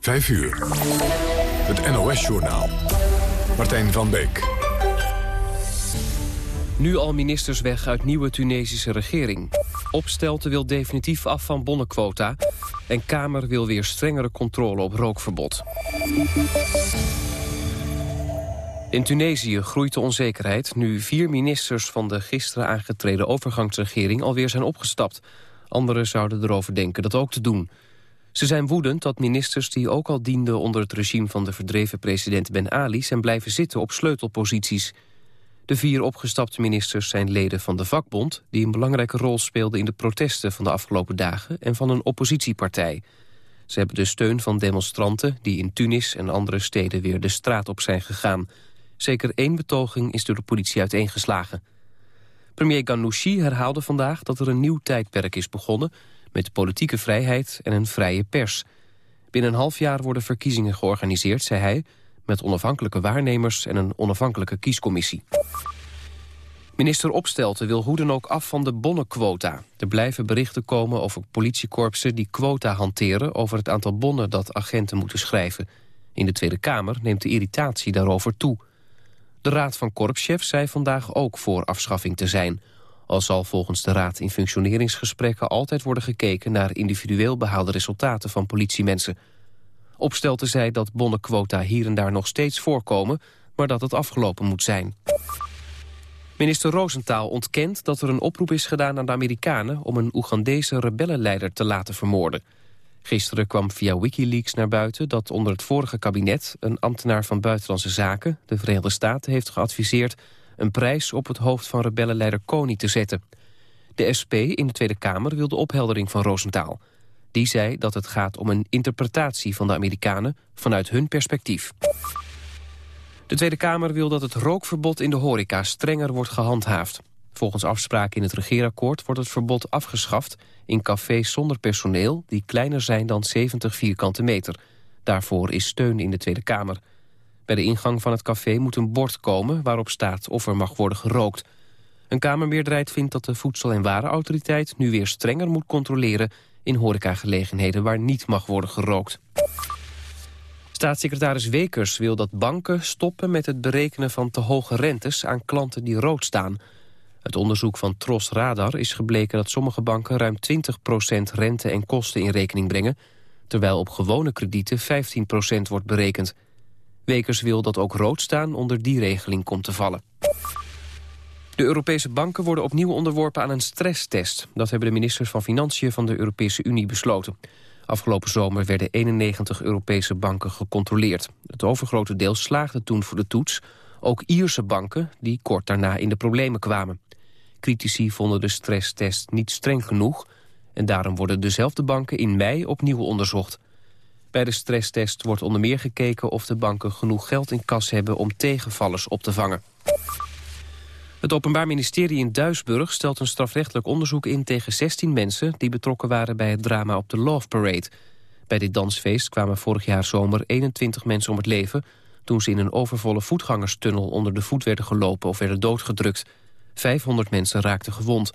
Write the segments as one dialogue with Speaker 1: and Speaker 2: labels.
Speaker 1: 5 uur. Het NOS-journaal. Martijn van Beek.
Speaker 2: Nu al ministers weg uit nieuwe Tunesische regering. Opstelten wil definitief af van bonnenquota. En Kamer wil weer strengere controle op rookverbod. In Tunesië groeit de onzekerheid nu vier ministers van de gisteren aangetreden overgangsregering alweer zijn opgestapt. Anderen zouden erover denken dat ook te doen. Ze zijn woedend dat ministers die ook al dienden onder het regime van de verdreven president Ben Ali zijn blijven zitten op sleutelposities. De vier opgestapte ministers zijn leden van de vakbond... die een belangrijke rol speelden in de protesten van de afgelopen dagen... en van een oppositiepartij. Ze hebben de steun van demonstranten die in Tunis en andere steden weer de straat op zijn gegaan. Zeker één betoging is door de politie uiteengeslagen. Premier Ghanouchi herhaalde vandaag dat er een nieuw tijdperk is begonnen... met politieke vrijheid en een vrije pers. Binnen een half jaar worden verkiezingen georganiseerd, zei hij... met onafhankelijke waarnemers en een onafhankelijke kiescommissie. Minister Opstelten wil hoe dan ook af van de bonnenquota. Er blijven berichten komen over politiekorpsen die quota hanteren... over het aantal bonnen dat agenten moeten schrijven. In de Tweede Kamer neemt de irritatie daarover toe... De Raad van Korpschefs zei vandaag ook voor afschaffing te zijn. Al zal volgens de Raad in functioneringsgesprekken altijd worden gekeken... naar individueel behaalde resultaten van politiemensen. Opstelte zei dat bonnenquota hier en daar nog steeds voorkomen... maar dat het afgelopen moet zijn. Minister Roosentaal ontkent dat er een oproep is gedaan aan de Amerikanen... om een Oegandese rebellenleider te laten vermoorden. Gisteren kwam via Wikileaks naar buiten dat onder het vorige kabinet... een ambtenaar van Buitenlandse Zaken, de Verenigde Staten, heeft geadviseerd... een prijs op het hoofd van rebellenleider Kony te zetten. De SP in de Tweede Kamer wil de opheldering van Roosentaal. Die zei dat het gaat om een interpretatie van de Amerikanen vanuit hun perspectief. De Tweede Kamer wil dat het rookverbod in de horeca strenger wordt gehandhaafd. Volgens afspraken in het regeerakkoord wordt het verbod afgeschaft... in cafés zonder personeel die kleiner zijn dan 70 vierkante meter. Daarvoor is steun in de Tweede Kamer. Bij de ingang van het café moet een bord komen waarop staat of er mag worden gerookt. Een Kamermeerderheid vindt dat de Voedsel- en Warenautoriteit... nu weer strenger moet controleren in horecagelegenheden waar niet mag worden gerookt. Staatssecretaris Wekers wil dat banken stoppen met het berekenen van te hoge rentes aan klanten die rood staan... Uit onderzoek van Tros Radar is gebleken dat sommige banken ruim 20% rente en kosten in rekening brengen, terwijl op gewone kredieten 15% wordt berekend. Wekers wil dat ook rood staan onder die regeling komt te vallen. De Europese banken worden opnieuw onderworpen aan een stresstest. Dat hebben de ministers van Financiën van de Europese Unie besloten. Afgelopen zomer werden 91 Europese banken gecontroleerd. Het overgrote deel slaagde toen voor de toets. Ook Ierse banken, die kort daarna in de problemen kwamen. Critici vonden de stresstest niet streng genoeg... en daarom worden dezelfde banken in mei opnieuw onderzocht. Bij de stresstest wordt onder meer gekeken of de banken genoeg geld in kas hebben... om tegenvallers op te vangen. Het Openbaar Ministerie in Duisburg stelt een strafrechtelijk onderzoek in tegen 16 mensen die betrokken waren bij het drama op de Love Parade. Bij dit dansfeest kwamen vorig jaar zomer 21 mensen om het leven toen ze in een overvolle voetgangerstunnel onder de voet werden gelopen of werden doodgedrukt. 500 mensen raakten gewond.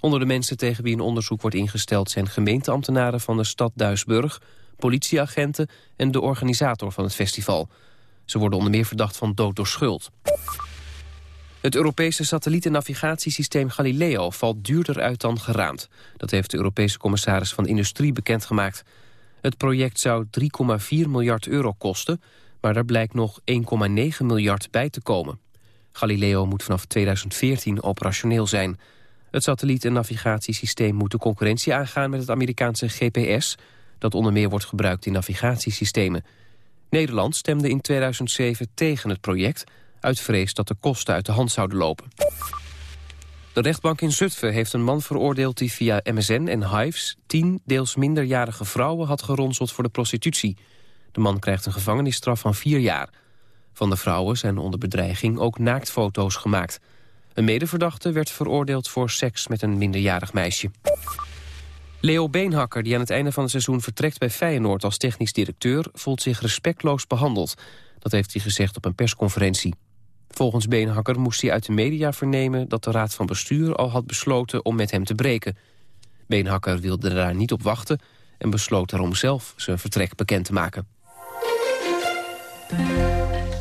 Speaker 2: Onder de mensen tegen wie een onderzoek wordt ingesteld... zijn gemeenteambtenaren van de stad Duisburg, politieagenten... en de organisator van het festival. Ze worden onder meer verdacht van dood door schuld. Het Europese satellieten-navigatiesysteem Galileo valt duurder uit dan geraamd. Dat heeft de Europese commissaris van Industrie bekendgemaakt. Het project zou 3,4 miljard euro kosten, maar daar blijkt nog 1,9 miljard bij te komen. Galileo moet vanaf 2014 operationeel zijn. Het satelliet- en navigatiesysteem moet de concurrentie aangaan met het Amerikaanse GPS... dat onder meer wordt gebruikt in navigatiesystemen. Nederland stemde in 2007 tegen het project... uit vrees dat de kosten uit de hand zouden lopen. De rechtbank in Zutphen heeft een man veroordeeld die via MSN en Hives... tien deels minderjarige vrouwen had geronseld voor de prostitutie. De man krijgt een gevangenisstraf van vier jaar... Van de vrouwen zijn onder bedreiging ook naaktfoto's gemaakt. Een medeverdachte werd veroordeeld voor seks met een minderjarig meisje. Leo Beenhakker, die aan het einde van het seizoen vertrekt bij Feyenoord als technisch directeur, voelt zich respectloos behandeld. Dat heeft hij gezegd op een persconferentie. Volgens Beenhakker moest hij uit de media vernemen dat de raad van bestuur al had besloten om met hem te breken. Beenhakker wilde daar niet op wachten en besloot daarom zelf zijn vertrek bekend te maken.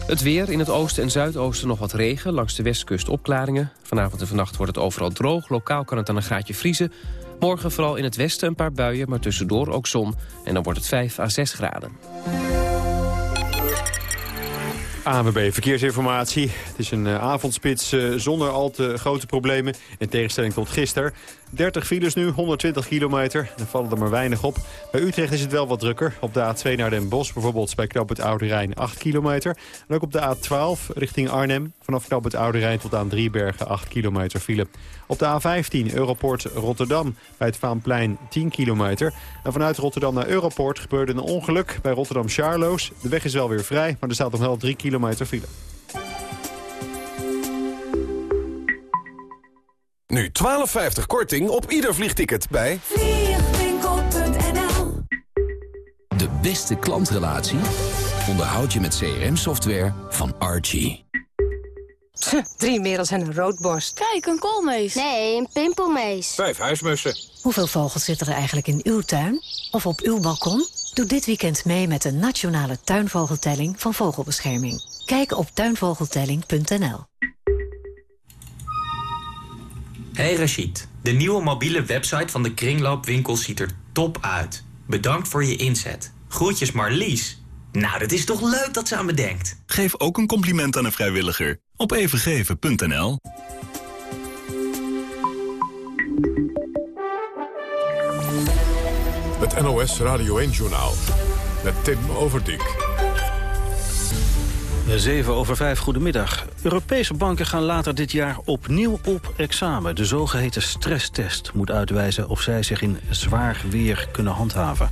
Speaker 2: Het weer, in het oosten en zuidoosten nog wat regen, langs de westkust opklaringen. Vanavond en vannacht wordt het overal droog, lokaal kan het aan een gaatje vriezen. Morgen vooral in het westen een paar buien, maar tussendoor ook zon. En dan wordt het 5 à 6 graden.
Speaker 3: ANWB Verkeersinformatie. Het is een uh, avondspits uh, zonder al te grote problemen. In tegenstelling tot gisteren. 30 files nu, 120 kilometer. Dan vallen er maar weinig op. Bij Utrecht is het wel wat drukker. Op de A2 naar Den Bosch bijvoorbeeld bij Knoop het Oude Rijn 8 kilometer. En ook op de A12 richting Arnhem. Vanaf Knoop het Oude Rijn tot aan Driebergen 8 kilometer file. Op de A15 Europort Rotterdam bij het Vaanplein 10 kilometer. En vanuit Rotterdam naar Europort gebeurde een ongeluk bij Rotterdam-Charloes. De weg is wel weer vrij, maar er staat nog wel 3 kilometer file.
Speaker 1: Nu 12,50 korting op ieder vliegticket bij...
Speaker 4: Vliegwinkel.nl
Speaker 5: De beste klantrelatie onderhoud je met CRM-software van Archie.
Speaker 6: Drie merels en een roodborst.
Speaker 7: Kijk, een koolmees.
Speaker 8: Nee, een pimpelmees.
Speaker 1: Vijf huismussen.
Speaker 9: Hoeveel vogels zitten er eigenlijk in uw tuin? Of op uw balkon? Doe dit weekend mee met de nationale tuinvogeltelling van Vogelbescherming. Kijk op tuinvogeltelling.nl.
Speaker 10: Hey Rachid, de nieuwe mobiele website van de Kringloopwinkel ziet er top uit. Bedankt voor je inzet. Groetjes Marlies. Nou, dat is toch leuk dat ze aan me denkt.
Speaker 11: Geef ook een compliment aan een vrijwilliger op evengeven.nl.
Speaker 1: Het NOS Radio 1-journaal met Tim Overdijk.
Speaker 12: 7 over 5, goedemiddag. Europese banken gaan later dit jaar opnieuw op examen. De zogeheten stresstest moet uitwijzen of zij zich in zwaar weer kunnen handhaven.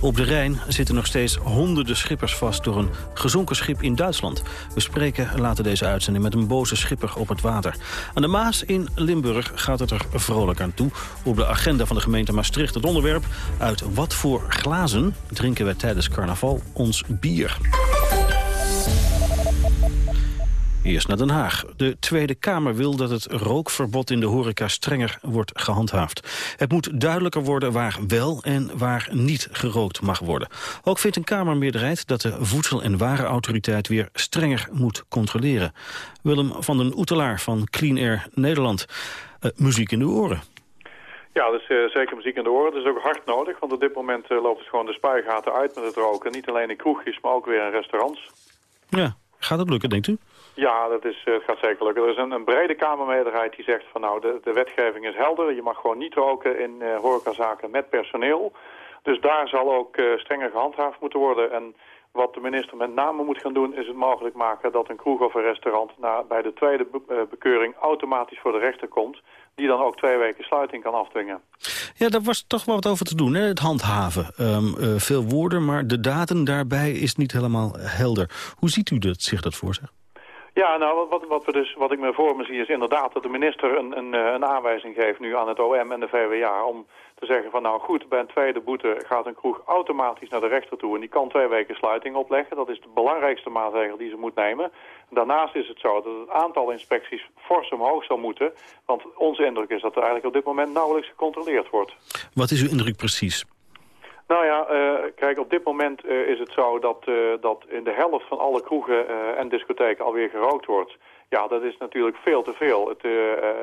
Speaker 12: Op de Rijn zitten nog steeds honderden schippers vast door een gezonken schip in Duitsland. We spreken later deze uitzending met een boze schipper op het water. Aan de Maas in Limburg gaat het er vrolijk aan toe. Op de agenda van de gemeente Maastricht het onderwerp... uit wat voor glazen drinken wij tijdens carnaval ons bier. Eerst naar Den Haag. De Tweede Kamer wil dat het rookverbod in de horeca strenger wordt gehandhaafd. Het moet duidelijker worden waar wel en waar niet gerookt mag worden. Ook vindt een Kamermeerderheid dat de Voedsel- en Warenautoriteit weer strenger moet controleren. Willem van den Oetelaar van Clean Air Nederland. Uh, muziek in de oren.
Speaker 13: Ja, dat is uh, zeker muziek in de oren. Dat is ook hard nodig, want op dit moment uh, loopt het gewoon de spuigaten uit met het roken. Niet alleen in kroegjes, maar ook weer in restaurants.
Speaker 12: Ja, gaat het lukken, denkt u?
Speaker 13: Ja, dat is, het gaat zeker lukken. Er is een, een, brede Kamermeerderheid die zegt van nou, de, de wetgeving is helder. Je mag gewoon niet roken in uh, horecazaken met personeel. Dus daar zal ook uh, strenger gehandhaafd moeten worden. En wat de minister met name moet gaan doen is het mogelijk maken dat een kroeg of een restaurant na, bij de tweede be bekeuring automatisch voor de rechter komt. Die dan ook twee weken sluiting kan afdwingen.
Speaker 12: Ja, daar was toch wel wat over te doen, hè? het handhaven. Um, veel woorden, maar de datum daarbij is niet helemaal helder. Hoe ziet u zich dat voor zich?
Speaker 13: Ja, nou, wat, wat, we dus, wat ik me voor me zie is inderdaad dat de minister een, een, een aanwijzing geeft nu aan het OM en de VWA om te zeggen van nou goed, bij een tweede boete gaat een kroeg automatisch naar de rechter toe en die kan twee weken sluiting opleggen. Dat is de belangrijkste maatregel die ze moet nemen. Daarnaast is het zo dat het aantal inspecties fors omhoog zal moeten, want onze indruk is dat er eigenlijk op dit moment nauwelijks gecontroleerd wordt.
Speaker 12: Wat is uw indruk precies?
Speaker 13: Nou ja, uh, kijk, op dit moment uh, is het zo dat, uh, dat in de helft van alle kroegen en discotheken alweer gerookt wordt. Ja, dat is natuurlijk veel te veel. Het,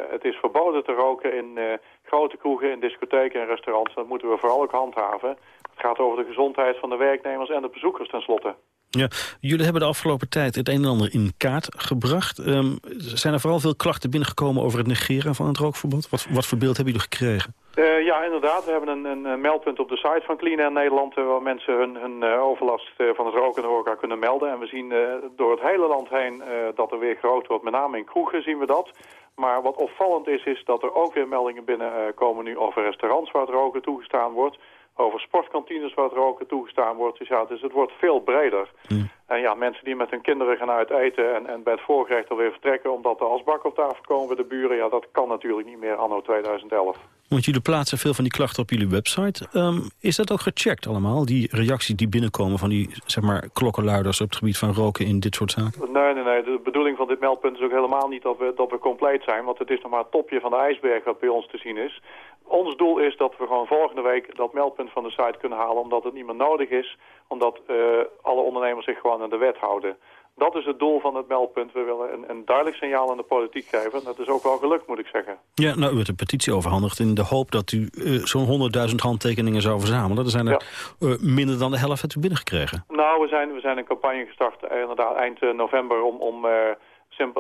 Speaker 13: het is verboden te roken in grote kroegen, in discotheken en restaurants. Dat moeten we vooral ook handhaven. Het gaat over de gezondheid van de werknemers en de bezoekers tenslotte.
Speaker 12: Ja, jullie hebben de afgelopen tijd het een en ander in kaart gebracht. Um, zijn er vooral veel klachten binnengekomen over het negeren van het rookverbod? Wat, wat voor beeld hebben jullie gekregen?
Speaker 13: Uh, ja, inderdaad. We hebben een, een, meldpunt op de site van Clean Air Nederland... Uh, waar mensen hun, hun uh, overlast van het roken en horeca kunnen melden. En we zien door het hele land heen dat er weer gerookt wordt. Met name in kroegen zien we dat. Maar wat opvallend is, is dat er ook weer meldingen binnenkomen nu over restaurants waar het roken toegestaan wordt over sportkantines waar roken toegestaan wordt. Dus ja, dus het wordt veel breder. Mm. En ja, mensen die met hun kinderen gaan uit eten en, en bij het voorgerecht alweer vertrekken... omdat de asbak op tafel komen bij de buren, ja, dat kan natuurlijk niet meer anno 2011.
Speaker 12: Want jullie plaatsen veel van die klachten op jullie website. Um, is dat ook gecheckt allemaal, die reacties die binnenkomen van die zeg maar, klokkenluiders op het gebied van roken in dit soort zaken?
Speaker 13: Nee, nee, nee. De bedoeling van dit meldpunt is ook helemaal niet dat we, dat we compleet zijn. Want het is nog maar het topje van de ijsberg wat bij ons te zien is ons doel is dat we gewoon volgende week dat meldpunt van de site kunnen halen... omdat het niet meer nodig is, omdat uh, alle ondernemers zich gewoon aan de wet houden. Dat is het doel van het meldpunt. We willen een, een duidelijk signaal aan de politiek geven. Dat is ook wel gelukt, moet ik zeggen.
Speaker 12: Ja, nou, u hebt een petitie overhandigd in de hoop dat u uh, zo'n 100.000 handtekeningen zou verzamelen. Er zijn er ja. uh, minder dan de helft u binnengekregen.
Speaker 13: Nou, we zijn, we zijn een campagne gestart inderdaad eind november om... om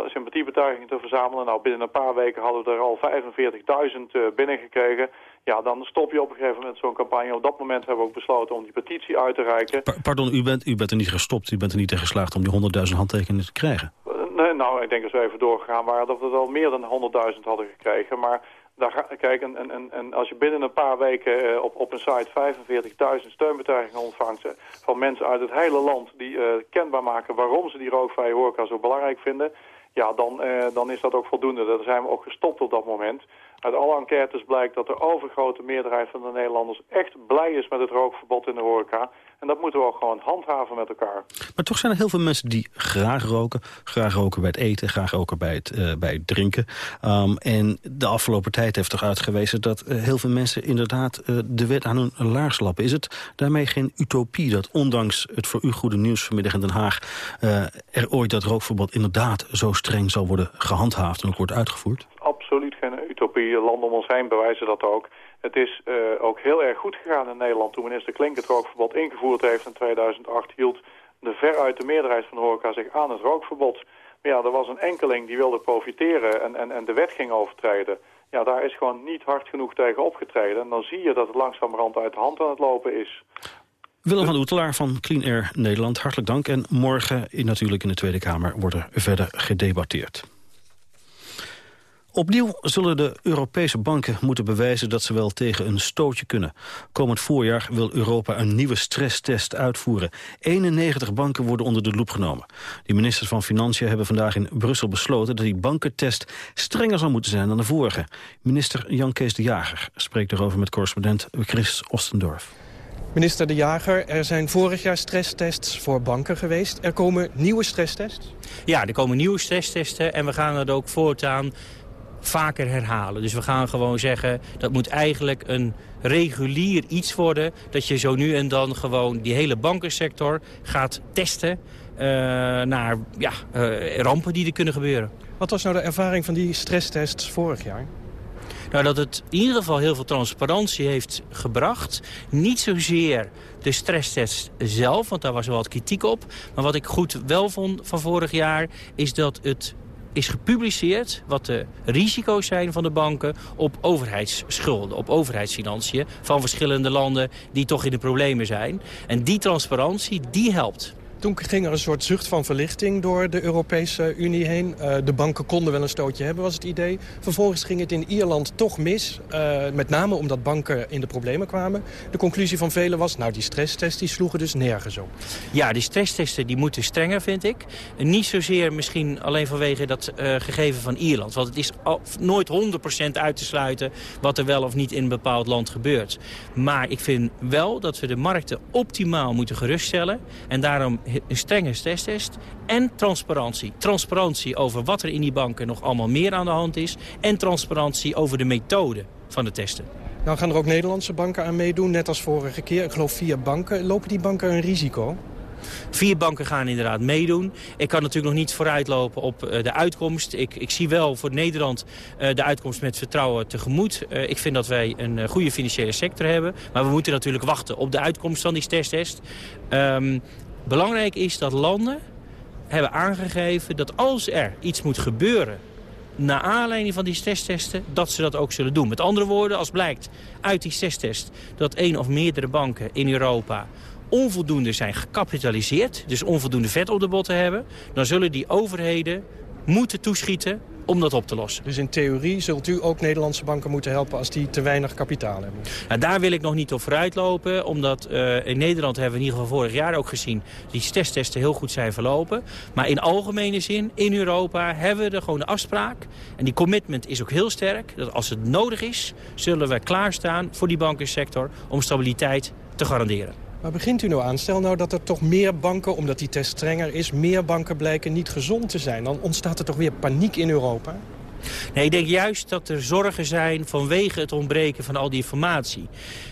Speaker 13: sympathiebetuigingen te verzamelen. Nou, binnen een paar weken hadden we er al 45.000 uh, binnengekregen. Ja, dan stop je op een gegeven moment zo'n campagne. Op dat moment hebben we ook besloten om die petitie uit te reiken.
Speaker 12: Pa pardon, u bent, u bent er niet gestopt, u bent er niet in geslaagd om die 100.000 handtekeningen te krijgen?
Speaker 13: Uh, nee, nou, ik denk dat we even doorgegaan waren dat we er al meer dan 100.000 hadden gekregen. Maar daar ga, kijk, en, en, en als je binnen een paar weken uh, op, op een site 45.000 steunbetuigingen ontvangt van mensen uit het hele land die uh, kenbaar maken waarom ze die rookvrije horeca zo belangrijk vinden, ja, dan, dan is dat ook voldoende. Daar zijn we ook gestopt op dat moment. Uit alle enquêtes blijkt dat de overgrote meerderheid van de Nederlanders echt blij is met het rookverbod in de horeca. En dat moeten we ook gewoon handhaven met elkaar.
Speaker 12: Maar toch zijn er heel veel mensen die graag roken. Graag roken bij het eten, graag roken bij het, uh, bij het drinken. Um, en de afgelopen tijd heeft toch uitgewezen dat uh, heel veel mensen inderdaad uh, de wet aan hun laars lappen. Is het daarmee geen utopie dat ondanks het voor u goede nieuws vanmiddag in Den Haag... er ooit dat rookverbod inderdaad zo streng zal worden gehandhaafd en ook wordt uitgevoerd?
Speaker 13: Absoluut geen utopie. Landen om ons heen bewijzen dat ook. Het is uh, ook heel erg goed gegaan in Nederland toen minister Klink het rookverbod ingevoerd heeft in 2008. Hield de veruit de meerderheid van de horeca zich aan het rookverbod. Maar ja, er was een enkeling die wilde profiteren en, en, en de wet ging overtreden. Ja, daar is gewoon niet hard genoeg tegen opgetreden. En dan zie je dat het langzamerhand uit de hand aan het lopen is.
Speaker 12: Willem van Oetelaar van Clean Air Nederland, hartelijk dank. En morgen in, natuurlijk in de Tweede Kamer wordt er verder gedebatteerd. Opnieuw zullen de Europese banken moeten bewijzen dat ze wel tegen een stootje kunnen. Komend voorjaar wil Europa een nieuwe stresstest uitvoeren. 91 banken worden onder de loep genomen. De ministers van Financiën hebben vandaag in Brussel besloten... dat die bankentest strenger zal moeten zijn dan de vorige. Minister Jan Kees de Jager spreekt erover met correspondent Chris Ostendorf.
Speaker 4: Minister De Jager, er zijn vorig jaar stresstests voor banken geweest. Er komen nieuwe stresstests?
Speaker 7: Ja, er komen nieuwe stresstesten en we gaan het ook voortaan vaker herhalen. Dus we gaan gewoon zeggen, dat moet eigenlijk een regulier iets worden... dat je zo nu en dan gewoon die hele bankensector gaat testen... Uh, naar ja, uh, rampen die er kunnen gebeuren.
Speaker 4: Wat was nou de ervaring van die stresstests vorig jaar?
Speaker 7: Nou, dat het in ieder geval heel veel transparantie heeft gebracht. Niet zozeer de stresstest zelf, want daar was wel wat kritiek op. Maar wat ik goed wel vond van vorig jaar... is dat het is gepubliceerd wat de risico's zijn van de banken op overheidsschulden, op overheidsfinanciën van verschillende landen die toch in de problemen zijn. En die transparantie, die helpt.
Speaker 4: Toen ging er een soort zucht van verlichting door de Europese Unie heen. Uh, de banken konden wel een stootje hebben, was het idee. Vervolgens ging het in Ierland toch mis. Uh, met name omdat banken in de problemen kwamen. De conclusie van velen was, nou die stresstests die sloegen dus nergens op.
Speaker 7: Ja, die stresstesten die moeten strenger, vind ik. Niet zozeer misschien alleen vanwege dat uh, gegeven van Ierland. Want het is nooit 100% uit te sluiten wat er wel of niet in een bepaald land gebeurt. Maar ik vind wel dat we de markten optimaal moeten geruststellen. En daarom een strenge stresstest en transparantie. Transparantie over wat er in die banken nog allemaal meer aan de hand is... en transparantie over de methode van de testen.
Speaker 4: Nou gaan er ook Nederlandse banken aan meedoen, net als vorige keer. Ik geloof vier banken. Lopen die banken een risico?
Speaker 7: Vier banken gaan inderdaad meedoen. Ik kan natuurlijk nog niet vooruitlopen op uh, de uitkomst. Ik, ik, zie wel voor Nederland uh, de uitkomst met vertrouwen tegemoet. Uh, ik vind dat wij een goede financiële sector hebben. Maar we moeten natuurlijk wachten op de uitkomst van die stresstest. Um, Belangrijk is dat landen hebben aangegeven dat als er iets moet gebeuren... naar aanleiding van die stresstesten, dat ze dat ook zullen doen. Met andere woorden, als blijkt uit die stresstest... dat één of meerdere banken in Europa onvoldoende zijn gecapitaliseerd... dus onvoldoende vet op de botten hebben... dan zullen die overheden moeten toeschieten om dat op te lossen.
Speaker 4: Dus in theorie zult u ook Nederlandse banken moeten helpen als die te weinig kapitaal hebben?
Speaker 7: Nou, daar wil ik nog niet op vooruitlopen, omdat uh, in Nederland hebben we in ieder geval vorig jaar ook gezien die stresstesten heel goed zijn verlopen. Maar in algemene zin, in Europa, hebben we er gewoon de afspraak. En die commitment is ook heel sterk, dat als het nodig is, zullen we klaarstaan voor die bankensector om stabiliteit te garanderen.
Speaker 4: Maar begint u nou aan? Stel nou dat er toch meer banken, omdat die test strenger is... meer banken blijken niet gezond te zijn. Dan ontstaat er toch weer paniek in Europa?
Speaker 7: Nee, ik denk juist dat er zorgen zijn vanwege het ontbreken van al die informatie.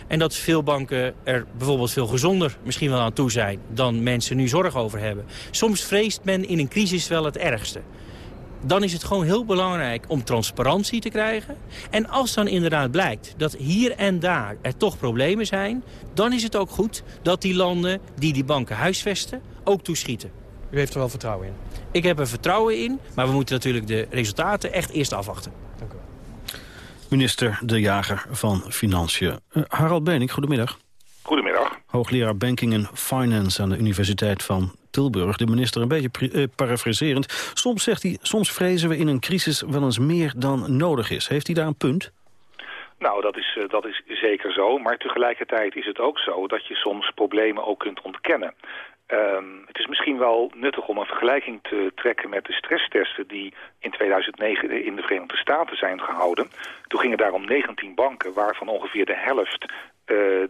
Speaker 7: En dat veel banken er bijvoorbeeld veel gezonder misschien wel aan toe zijn... dan mensen nu zorg over hebben. Soms vreest men in een crisis wel het ergste dan is het gewoon heel belangrijk om transparantie te krijgen. En als dan inderdaad blijkt dat hier en daar er toch problemen zijn... dan is het ook goed dat die landen die die banken huisvesten ook toeschieten.
Speaker 4: U heeft er wel vertrouwen in?
Speaker 7: Ik heb er vertrouwen in, maar we moeten natuurlijk de resultaten echt eerst afwachten. Dank u
Speaker 12: Minister De Jager van Financiën. Uh, Harald Benink, goedemiddag. Hoogleraar Banking and Finance aan de Universiteit van Tilburg. De minister een beetje uh, parafraserend. Soms zegt hij, soms vrezen we in een crisis wel eens meer dan nodig is. Heeft hij daar een punt?
Speaker 8: Nou, dat is, uh, dat is zeker zo. Maar tegelijkertijd is het ook zo dat je soms problemen ook kunt ontkennen. Um, het is misschien wel nuttig om een vergelijking te trekken met de stresstesten die in 2009 in de Verenigde Staten zijn gehouden. Toen gingen daar om 19 banken waarvan ongeveer de helft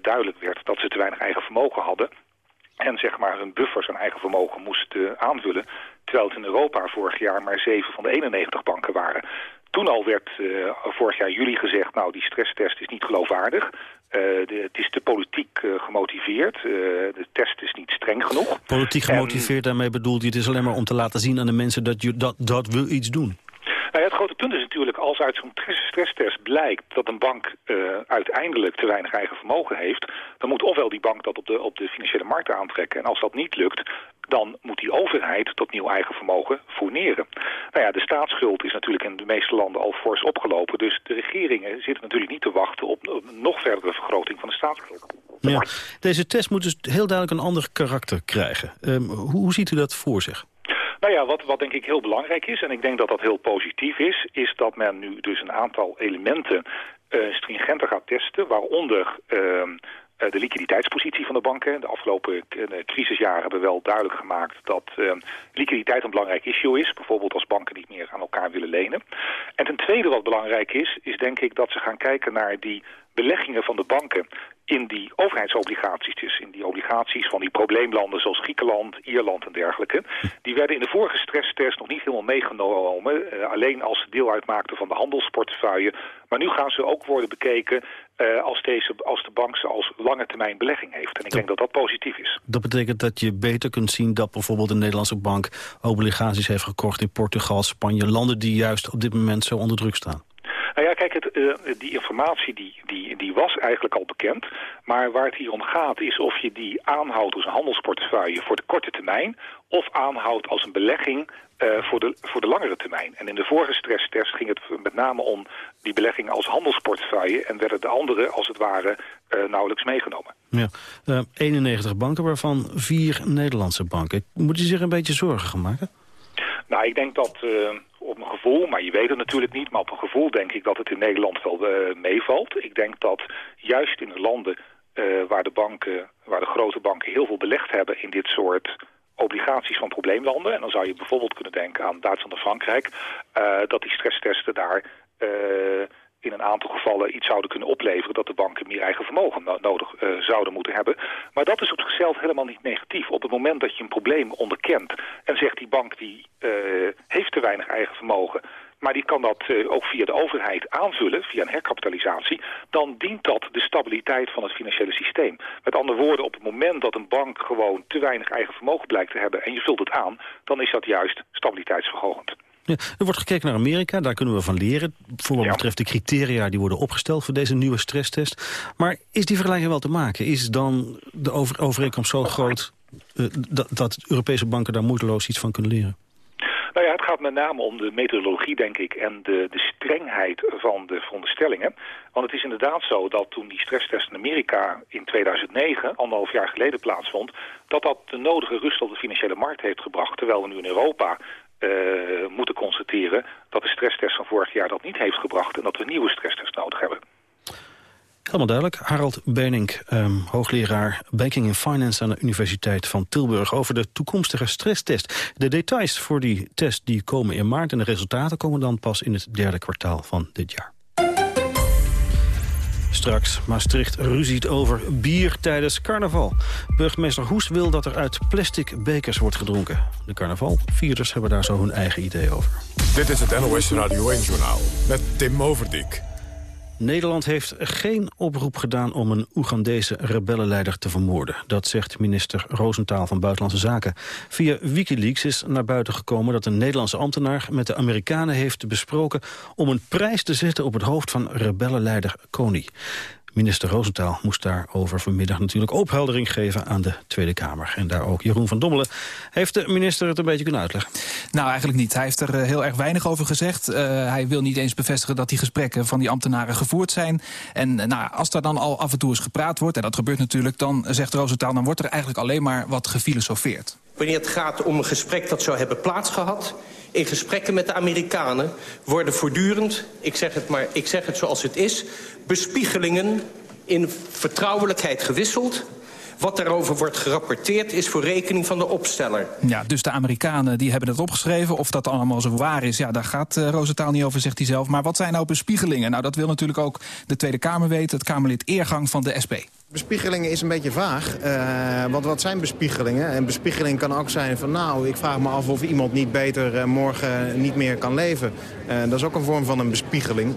Speaker 8: duidelijk werd dat ze te weinig eigen vermogen hadden. En zeg maar hun buffers aan eigen vermogen moesten aanvullen. Terwijl het in Europa vorig jaar maar 7 van de 91 banken waren. Toen al werd uh, vorig jaar juli gezegd, nou die stresstest is niet geloofwaardig. Uh, de, het is te politiek gemotiveerd. de test is niet streng genoeg.
Speaker 12: Politiek gemotiveerd, en... daarmee bedoelt hij het is alleen maar om te laten zien aan de mensen dat, je, dat, dat we iets doen.
Speaker 8: Nou ja, het grote punt is natuurlijk, als uit zo'n stresstest blijkt dat een bank uh, uiteindelijk te weinig eigen vermogen heeft, dan moet ofwel die bank dat op de, op de financiële markt aantrekken. En als dat niet lukt, dan moet die overheid dat nieuw eigen vermogen fourneren. Nou ja, de staatsschuld is natuurlijk in de meeste landen al fors opgelopen. Dus de regeringen zitten natuurlijk niet te wachten op een nog verdere vergroting van de staatsschuld.
Speaker 12: Ja, deze test moet dus heel duidelijk een ander karakter krijgen. Um, hoe, hoe ziet u dat voor zich?
Speaker 8: Nou ja, wat, wat denk ik heel belangrijk is, en ik denk dat dat heel positief is... is dat men nu dus een aantal elementen uh, stringenter gaat testen... waaronder uh, de liquiditeitspositie van de banken. De afgelopen crisisjaren hebben wel duidelijk gemaakt dat uh, liquiditeit een belangrijk issue is. Bijvoorbeeld als banken niet meer aan elkaar willen lenen. En ten tweede wat belangrijk is, is denk ik dat ze gaan kijken naar die beleggingen van de banken in die overheidsobligaties, dus in die obligaties van die probleemlanden zoals Griekenland, Ierland en dergelijke, die werden in de vorige stresstest nog niet helemaal meegenomen, uh, alleen als deel uitmaakten van de handelsportefeuille. Maar nu gaan ze ook worden bekeken uh, als, deze, als de bank ze als lange termijn belegging heeft. En ik denk dat dat positief is.
Speaker 12: Dat betekent dat je beter kunt zien dat bijvoorbeeld een Nederlandse bank obligaties heeft gekocht in Portugal, Spanje, landen die juist op dit moment zo onder druk staan.
Speaker 8: Nou ja, kijk, het, uh, die informatie die, die, die was eigenlijk al bekend. Maar waar het hier om gaat is of je die aanhoudt als een handelsportefeuille voor de korte termijn... of aanhoudt als een belegging uh, voor, de, voor de langere termijn. En in de vorige stresstest ging het met name om die belegging als handelsportefeuille... en werden de andere, als het ware, uh, nauwelijks meegenomen.
Speaker 12: Ja, 91 banken, waarvan vier Nederlandse banken. Moet je zich een beetje zorgen gaan maken?
Speaker 8: Nou, ik denk dat op een gevoel, maar je weet het natuurlijk niet... maar op een gevoel denk ik dat het in Nederland wel uh, meevalt. Ik denk dat juist in de landen uh, waar de banken, waar de grote banken heel veel belegd hebben... in dit soort obligaties van probleemlanden... en dan zou je bijvoorbeeld kunnen denken aan Duitsland en Frankrijk... dat die stresstesten daar in een aantal gevallen iets zouden kunnen opleveren... dat de banken meer eigen vermogen nodig uh, zouden moeten hebben. Maar dat is op zichzelf helemaal niet negatief. Op het moment dat je een probleem onderkent en zegt die bank die uh, heeft te weinig eigen vermogen... maar die kan dat uh, ook via de overheid aanvullen, via een herkapitalisatie... dan dient dat de stabiliteit van het financiële systeem. Met andere woorden, op het moment dat een bank gewoon te weinig eigen vermogen blijkt te hebben... en je vult het aan, dan is dat juist stabiliteitsverhogend.
Speaker 12: Ja, er wordt gekeken naar Amerika, daar kunnen we van leren. Voor wat ja. betreft de criteria die worden opgesteld voor deze nieuwe stresstest. Maar is die vergelijking wel te maken? Is dan de over overeenkomst zo groot uh, dat, dat Europese banken daar moeiteloos iets van kunnen leren?
Speaker 8: Nou ja, het gaat met name om de methodologie, denk ik, en de, de strengheid van de veronderstellingen. Want het is inderdaad zo dat toen die stresstest in Amerika in 2009, anderhalf jaar geleden, plaatsvond, dat dat de nodige rust op de financiële markt heeft gebracht. Terwijl we nu in Europa uh, moeten constateren dat de stresstest van vorig jaar dat niet heeft gebracht... en dat we nieuwe stresstest nodig hebben.
Speaker 12: Helemaal duidelijk. Harald Benink, um, hoogleraar Banking and Finance aan de Universiteit van Tilburg... over de toekomstige stresstest. De details voor die test die komen in maart... en de resultaten komen dan pas in het derde kwartaal van dit jaar. Straks, Maastricht ruziet over bier tijdens carnaval. Burgemeester Hoes wil dat er uit plastic bekers wordt gedronken. De carnavalvierders hebben daar zo hun eigen idee over.
Speaker 1: Dit is het NOS Radio 1-journaal met Tim Overdijk.
Speaker 12: Nederland heeft geen oproep gedaan om een Oegandese rebellenleider te vermoorden. Dat zegt minister Roosentaal van Buitenlandse Zaken. Via Wikileaks is naar buiten gekomen dat een Nederlandse ambtenaar met de Amerikanen heeft besproken om een prijs te zetten op het hoofd van rebellenleider Kony. Minister Roosentaal moest daarover vanmiddag natuurlijk opheldering geven aan de Tweede Kamer. En daar ook Jeroen van Dommelen. Heeft de minister het een beetje kunnen uitleggen?
Speaker 14: Nou, eigenlijk niet. Hij heeft er eh, heel erg weinig over gezegd. Uh, hij wil niet eens bevestigen dat die gesprekken van die ambtenaren gevoerd zijn. En eh, nou, als daar dan al af en toe eens gepraat wordt, en dat gebeurt natuurlijk... dan zegt Roosentaal, dan wordt er eigenlijk alleen maar wat gefilosofeerd.
Speaker 15: Wanneer het gaat om een gesprek dat zou hebben plaatsgehad in gesprekken met de Amerikanen worden voortdurend, ik zeg het maar, ik zeg het zoals het is, bespiegelingen in vertrouwelijkheid gewisseld. Wat daarover wordt gerapporteerd is voor rekening van de opsteller.
Speaker 14: Ja, dus de Amerikanen die hebben het opgeschreven. Of dat allemaal zo waar is, ja, daar gaat uh, Roosentaal niet over, zegt hij zelf. Maar wat zijn nou bespiegelingen? Nou, dat wil natuurlijk ook de Tweede Kamer weten. Het Kamerlid Eergang van de SP.
Speaker 16: Bespiegelingen is een beetje vaag, uh, want wat zijn bespiegelingen? En bespiegeling kan ook zijn van nou, ik vraag me af of iemand niet beter uh, morgen niet meer kan leven. Uh, dat is ook een vorm van een bespiegeling.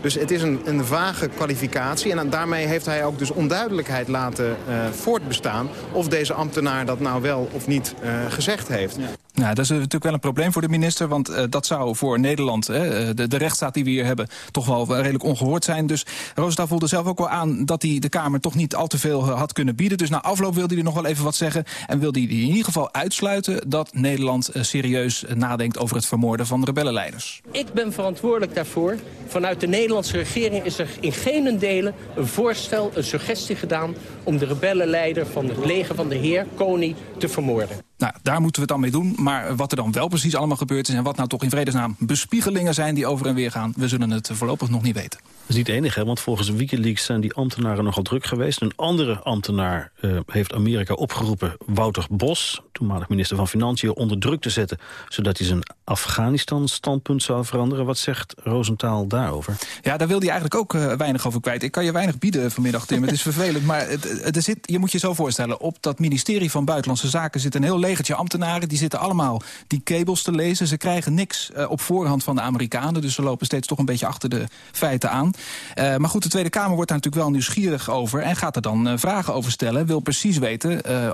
Speaker 16: Dus het is een, een vage kwalificatie en daarmee heeft hij ook dus onduidelijkheid laten voortbestaan... of deze ambtenaar dat nou wel of niet gezegd heeft.
Speaker 14: Nou, dat is natuurlijk wel een probleem voor de minister, want uh, dat zou voor Nederland, hè, de, de rechtsstaat die we hier hebben, toch wel redelijk ongehoord zijn. Dus Roosendaal voelde zelf ook wel aan dat hij de Kamer toch niet al te veel had kunnen bieden. Dus na afloop wilde hij nog wel even wat zeggen en wilde hij in ieder geval uitsluiten dat Nederland serieus nadenkt over het vermoorden van rebellenleiders.
Speaker 15: Ik ben verantwoordelijk daarvoor. Vanuit de Nederlandse regering is er in geen delen een voorstel, een suggestie gedaan om de rebellenleider van het leger van de heer, Koning, te vermoorden.
Speaker 14: Nou, daar moeten we het dan mee doen. Maar wat er dan wel precies allemaal gebeurd is... en wat nou toch in vredesnaam bespiegelingen zijn die over en weer gaan... we zullen het voorlopig nog niet weten.
Speaker 12: Dat is niet het enige, want volgens Wikileaks zijn die ambtenaren nogal druk geweest. Een andere ambtenaar uh, heeft Amerika opgeroepen, Wouter Bos... toenmalig minister van Financiën, onder druk te zetten... zodat hij zijn Afghanistan-standpunt zou veranderen. Wat zegt Rosenthal daarover?
Speaker 14: Ja, daar wil hij eigenlijk ook uh, weinig over kwijt. Ik kan je weinig bieden vanmiddag, Tim. het is vervelend, maar het, het, er zit, je moet je zo voorstellen... op dat ministerie van Buitenlandse Zaken zit een heel legertje ambtenaren. Die zitten allemaal die cables te lezen. Ze krijgen niks uh, op voorhand van de Amerikanen. Dus ze lopen steeds toch een beetje achter de feiten aan. Uh, maar goed, de Tweede Kamer wordt daar natuurlijk wel nieuwsgierig over... en gaat er dan uh, vragen over stellen. Wil precies weten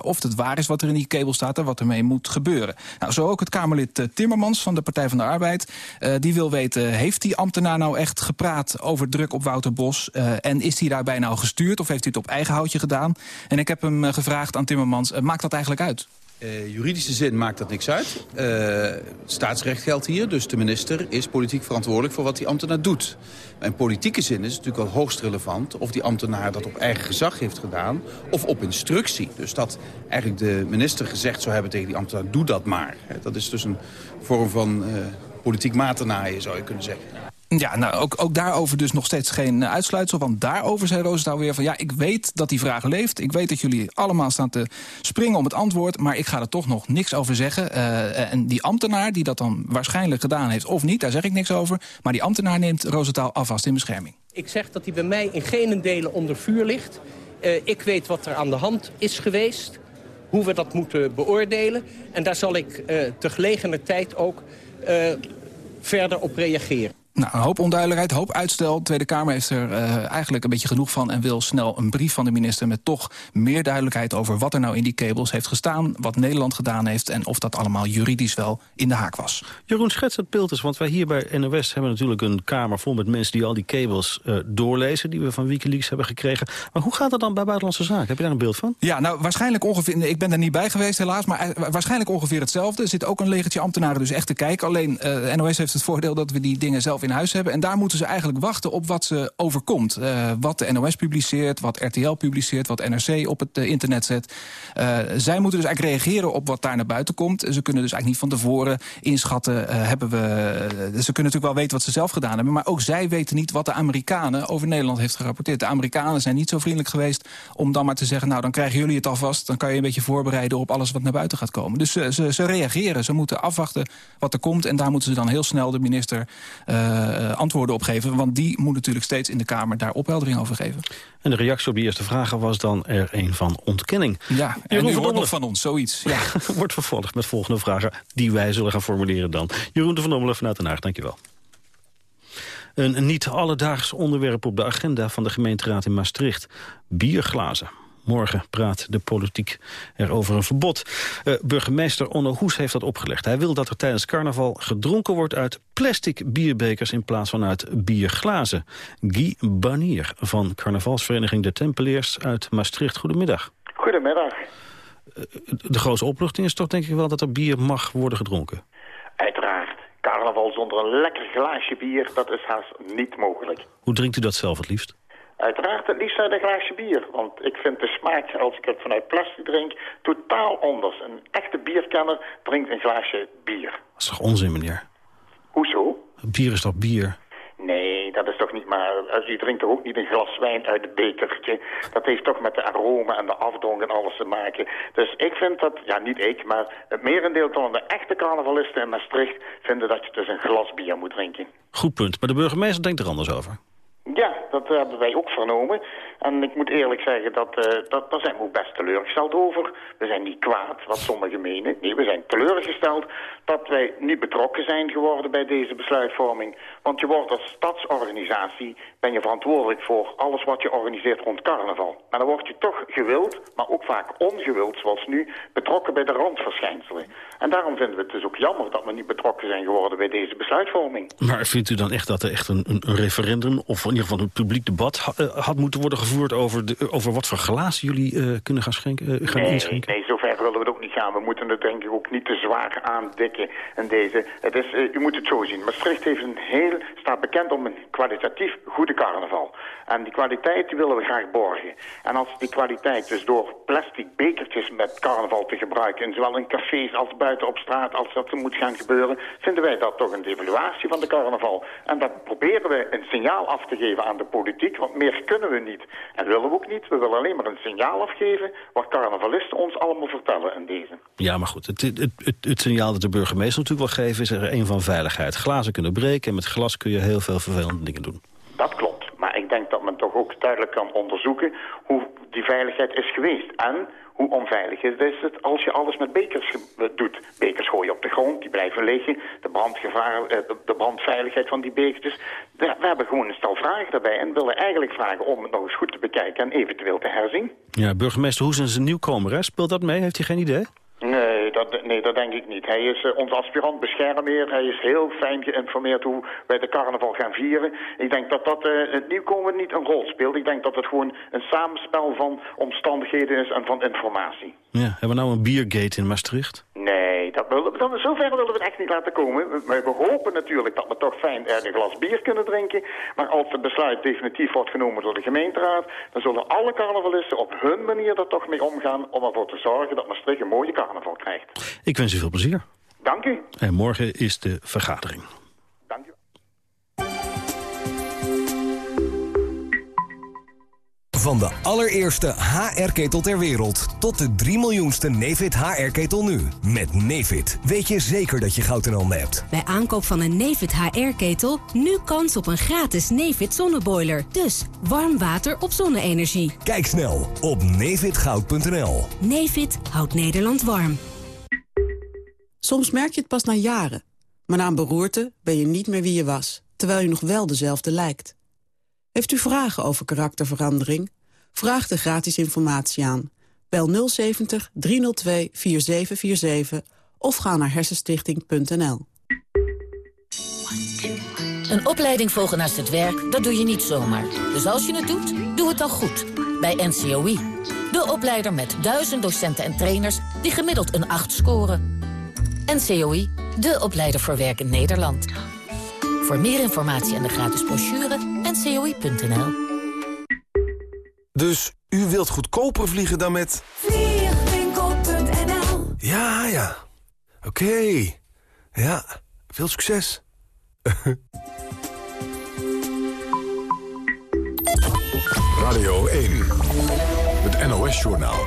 Speaker 14: of het waar is wat er in die kabel staat... en wat ermee moet gebeuren. Nou, zo ook het Kamerlid Timmermans van de Partij van de Arbeid. die wil weten, heeft die ambtenaar nou echt gepraat... over druk op Wouter Bos? en is hij daarbij nou gestuurd of heeft hij het op eigen houtje gedaan? En ik heb hem gevraagd aan Timmermans, maakt dat eigenlijk uit?
Speaker 17: Uh, juridische zin maakt dat niks uit. Uh, staatsrecht geldt hier, dus de minister is politiek verantwoordelijk voor wat die ambtenaar doet. In politieke zin is het natuurlijk wel hoogst relevant of die ambtenaar dat op eigen gezag heeft gedaan of op instructie. Dus dat eigenlijk de minister gezegd zou hebben tegen die ambtenaar, doe dat maar. Dat is dus een vorm van uh, politiek maternaaien, zou je kunnen zeggen.
Speaker 14: Ja, nou, ook, ook daarover dus nog steeds geen uh, uitsluitsel. Want daarover zei Roosendaal weer van... ja, ik weet dat die vraag leeft. Ik weet dat jullie allemaal staan te springen om het antwoord... maar ik ga er toch nog niks over zeggen. Uh, en die ambtenaar die dat dan waarschijnlijk gedaan heeft of niet... daar zeg ik niks over. Maar die ambtenaar neemt Roosendaal alvast in bescherming.
Speaker 15: Ik zeg dat hij bij mij in geen delen onder vuur ligt. Uh, ik weet wat er aan de hand is geweest. Hoe we dat moeten beoordelen. En daar zal ik uh, te gelegener tijd ook verder op reageren.
Speaker 14: Nou, een hoop onduidelijkheid, een hoop uitstel. De Tweede Kamer heeft er uh, eigenlijk een beetje genoeg van... en wil snel een brief van de minister met toch meer duidelijkheid... over wat er nou in die cables heeft gestaan, wat Nederland gedaan heeft... en of dat allemaal juridisch wel in de haak was.
Speaker 12: Jeroen, schets het beeld eens, want wij hier bij NOS hebben natuurlijk een kamer... vol met mensen die al die cables uh, doorlezen... die we van Wikileaks hebben gekregen. Maar hoe gaat dat dan bij Buitenlandse Zaken? Heb je daar een beeld van?
Speaker 14: Ja, nou, waarschijnlijk ongeveer... ik ben er niet bij geweest helaas, maar uh, waarschijnlijk ongeveer hetzelfde. Er zit ook een legertje ambtenaren dus echt te kijken. Alleen NOS heeft het voordeel dat we die dingen zelf in huis hebben. En daar moeten ze eigenlijk wachten op wat ze overkomt. Uh, wat de NOS publiceert, wat RTL publiceert, wat NRC op het uh, internet zet. Uh, zij moeten dus eigenlijk reageren op wat daar naar buiten komt. Ze kunnen dus eigenlijk niet van tevoren inschatten. hebben we, ze kunnen natuurlijk wel weten wat ze zelf gedaan hebben. Maar ook zij weten niet wat de Amerikanen over Nederland heeft gerapporteerd. De Amerikanen zijn niet zo vriendelijk geweest om dan maar te zeggen... nou, dan krijgen jullie het alvast. Dan kan je een beetje voorbereiden op alles wat naar buiten gaat komen. Dus ze, ze reageren. Ze moeten afwachten wat er komt. En daar moeten ze dan heel snel de minister antwoorden op geven. Want die moet natuurlijk steeds in de Kamer daar opheldering over geven.
Speaker 12: En de reactie op die eerste vragen was dan er een van ontkenning.
Speaker 14: Ja, en nu wordt nog van ons, zoiets. Ja.
Speaker 12: wordt vervolgd met volgende vragen die wij zullen gaan formuleren dan. Jeroen de Van Ommelen vanuit Den Haag, dankjewel. Een niet alledaags onderwerp op de agenda van de gemeenteraad in Maastricht. Bierglazen. Morgen praat de politiek er over een verbod. Uh, burgemeester Onno Hoes heeft dat opgelegd. Hij wil dat er tijdens carnaval gedronken wordt uit plastic bierbekers... in plaats van uit bierglazen. Guy Banier van carnavalsvereniging De Tempeliers uit Maastricht. Goedemiddag.
Speaker 18: Goedemiddag.
Speaker 12: Uh, de grootste opluchting is toch denk ik wel dat er bier mag worden gedronken?
Speaker 18: Uiteraard. Carnaval zonder een lekker glaasje bier, dat is haast niet mogelijk.
Speaker 12: Hoe drinkt u dat zelf het liefst?
Speaker 18: Uiteraard het liefst uit een glaasje bier. Want ik vind de smaak, als ik het vanuit plastic drink, totaal anders. Een echte bierkenner drinkt een glaasje bier.
Speaker 12: Dat is toch onzin, meneer?
Speaker 18: Hoezo?
Speaker 12: Bier is toch bier?
Speaker 18: Nee, dat is toch niet maar... U drinkt toch ook niet een glas wijn uit het bekertje? Dat heeft toch met de aroma en de afdronk en alles te maken. Dus ik vind dat... Ja, niet ik, maar het merendeel van de echte carnavalisten in Maastricht... vinden dat je dus een glas bier moet drinken.
Speaker 12: Goed punt, maar de burgemeester denkt er anders over.
Speaker 18: Ja, dat hebben wij ook vernomen. En ik moet eerlijk zeggen, dat, uh, dat, daar zijn we ook best teleurgesteld over. We zijn niet kwaad, wat sommigen menen. Nee, we zijn teleurgesteld dat wij niet betrokken zijn geworden bij deze besluitvorming. Want je wordt als stadsorganisatie, ben je verantwoordelijk voor alles wat je organiseert rond carnaval. Maar dan word je toch gewild, maar ook vaak ongewild, zoals nu, betrokken bij de randverschijnselen. En daarom vinden we het dus ook jammer dat we niet betrokken zijn geworden bij deze besluitvorming.
Speaker 12: Maar vindt u dan echt dat er echt een, een referendum, of in ieder geval een publiek debat uh, had moeten worden gevoerd over, de, over wat voor glazen jullie uh, kunnen gaan, schenken, uh, gaan
Speaker 18: nee,
Speaker 12: inschenken?
Speaker 18: Nee, zover willen we het ook niet gaan. We moeten het denk ik ook niet te zwaar aandikken in deze. Het is, u moet het zo zien. Maastricht heeft een heel, staat bekend om een kwalitatief goede carnaval. En die kwaliteit willen we graag borgen. En als die kwaliteit dus door plastic bekertjes met carnaval te gebruiken... zowel in cafés als buiten op straat, als dat moet gaan gebeuren... vinden wij dat toch een devaluatie van de carnaval. En dat proberen we een signaal af te geven aan de politiek... want meer kunnen we niet. En willen we ook niet. We willen alleen maar een signaal afgeven... wat carnavalisten ons allemaal in deze.
Speaker 12: Ja, maar goed. Het, het, het, het signaal dat de burgemeester natuurlijk wil geven... is er een van veiligheid. Glazen kunnen breken en met glas kun je heel veel vervelende dingen doen.
Speaker 18: Dat klopt. Maar ik denk dat men toch ook duidelijk kan onderzoeken hoe die veiligheid is geweest. En hoe onveilig is het als je alles met bekers doet. Bekers gooi je op de grond, die blijven liggen. De, brandgevaar, de brandveiligheid van die bekertjes. We hebben gewoon een stel vragen daarbij en willen eigenlijk vragen om het nog eens goed te bekijken en eventueel te herzien.
Speaker 12: Ja, burgemeester Hoes is een nieuwkomer, hè? Speelt dat mee? Heeft hij geen idee?
Speaker 18: Nee dat, nee, dat denk ik niet. Hij is uh, onze aspirant beschermheer. Hij is heel fijn geïnformeerd hoe wij de carnaval gaan vieren. Ik denk dat dat uh, het nieuwkomen niet een rol speelt. Ik denk dat het gewoon een samenspel van omstandigheden is en van informatie.
Speaker 12: Ja, hebben we nou een biergate in Maastricht?
Speaker 18: Nee, dat willen we, dan, zover willen we het echt niet laten komen. We, we hopen natuurlijk dat we toch fijn een glas bier kunnen drinken. Maar als het besluit definitief wordt genomen door de gemeenteraad... dan zullen alle carnavalisten op hun manier er toch mee omgaan... om ervoor te zorgen dat Maastricht een mooie carnaval krijgt.
Speaker 12: Ik wens u veel plezier.
Speaker 18: Dank u.
Speaker 12: En morgen is de vergadering.
Speaker 19: Van de allereerste HR-ketel ter wereld tot de 3 miljoenste Nefit HR-ketel nu. Met Nefit weet je zeker dat je goud in handen hebt.
Speaker 20: Bij aankoop van een Nefit HR-ketel nu kans op een gratis Nefit zonneboiler. Dus warm water op zonne-energie.
Speaker 19: Kijk snel op nefitgoud.nl.
Speaker 20: Nefit houdt Nederland warm.
Speaker 21: Soms merk je het pas na jaren. Maar na een beroerte ben je niet meer wie je was, terwijl je nog wel dezelfde lijkt. Heeft u vragen over karakterverandering? Vraag de gratis informatie aan. Bel 070 302 4747 of ga naar hersenstichting.nl.
Speaker 22: Een opleiding volgen naast het werk, dat doe je niet zomaar. Dus als je het doet, doe het dan goed. Bij NCOI. De opleider met duizend docenten en trainers die gemiddeld een 8 scoren. NCOI, de opleider voor werk in Nederland. Voor meer informatie en de gratis brochure, ncoi.nl.
Speaker 23: Dus u wilt goedkoper vliegen dan met...
Speaker 24: Vliegwinkel.nl
Speaker 23: Ja, ja. Oké. Ja, veel succes.
Speaker 1: Radio 1, het NOS-journaal.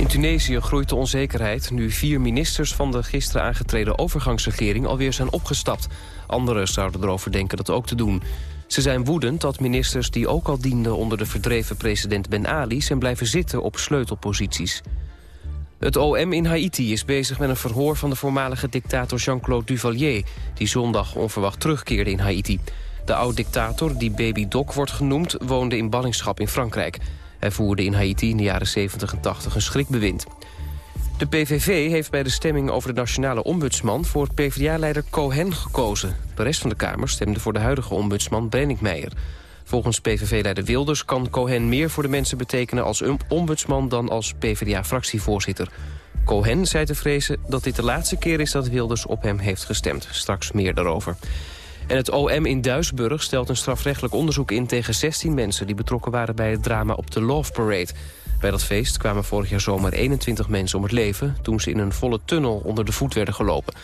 Speaker 2: In Tunesië groeit de onzekerheid nu vier ministers van de gisteren aangetreden overgangsregering alweer zijn opgestapt. Anderen zouden erover denken dat ook te doen. Ze zijn woedend dat ministers die ook al dienden onder de verdreven president Ben Ali zijn blijven zitten op sleutelposities. Het OM in Haiti is bezig met een verhoor van de voormalige dictator Jean-Claude Duvalier... die zondag onverwacht terugkeerde in Haiti. De oud-dictator, die Baby Doc wordt genoemd, woonde in ballingschap in Frankrijk. Hij voerde in Haiti in de jaren 70 en 80 een schrikbewind. De PVV heeft bij de stemming over de nationale ombudsman... voor PvdA-leider Cohen gekozen. De rest van de Kamer stemde voor de huidige ombudsman Brenningmeijer. Volgens PVV-leider Wilders kan Cohen meer voor de mensen betekenen... als ombudsman dan als PvdA-fractievoorzitter. Cohen zei te vrezen dat dit de laatste keer is dat Wilders op hem heeft gestemd. Straks meer daarover. En het OM in Duisburg stelt een strafrechtelijk onderzoek in tegen 16 mensen... die betrokken waren bij het drama op de Love Parade. Bij dat feest kwamen vorig jaar zomer 21 mensen om het leven... toen ze in een volle tunnel onder de voet werden gelopen.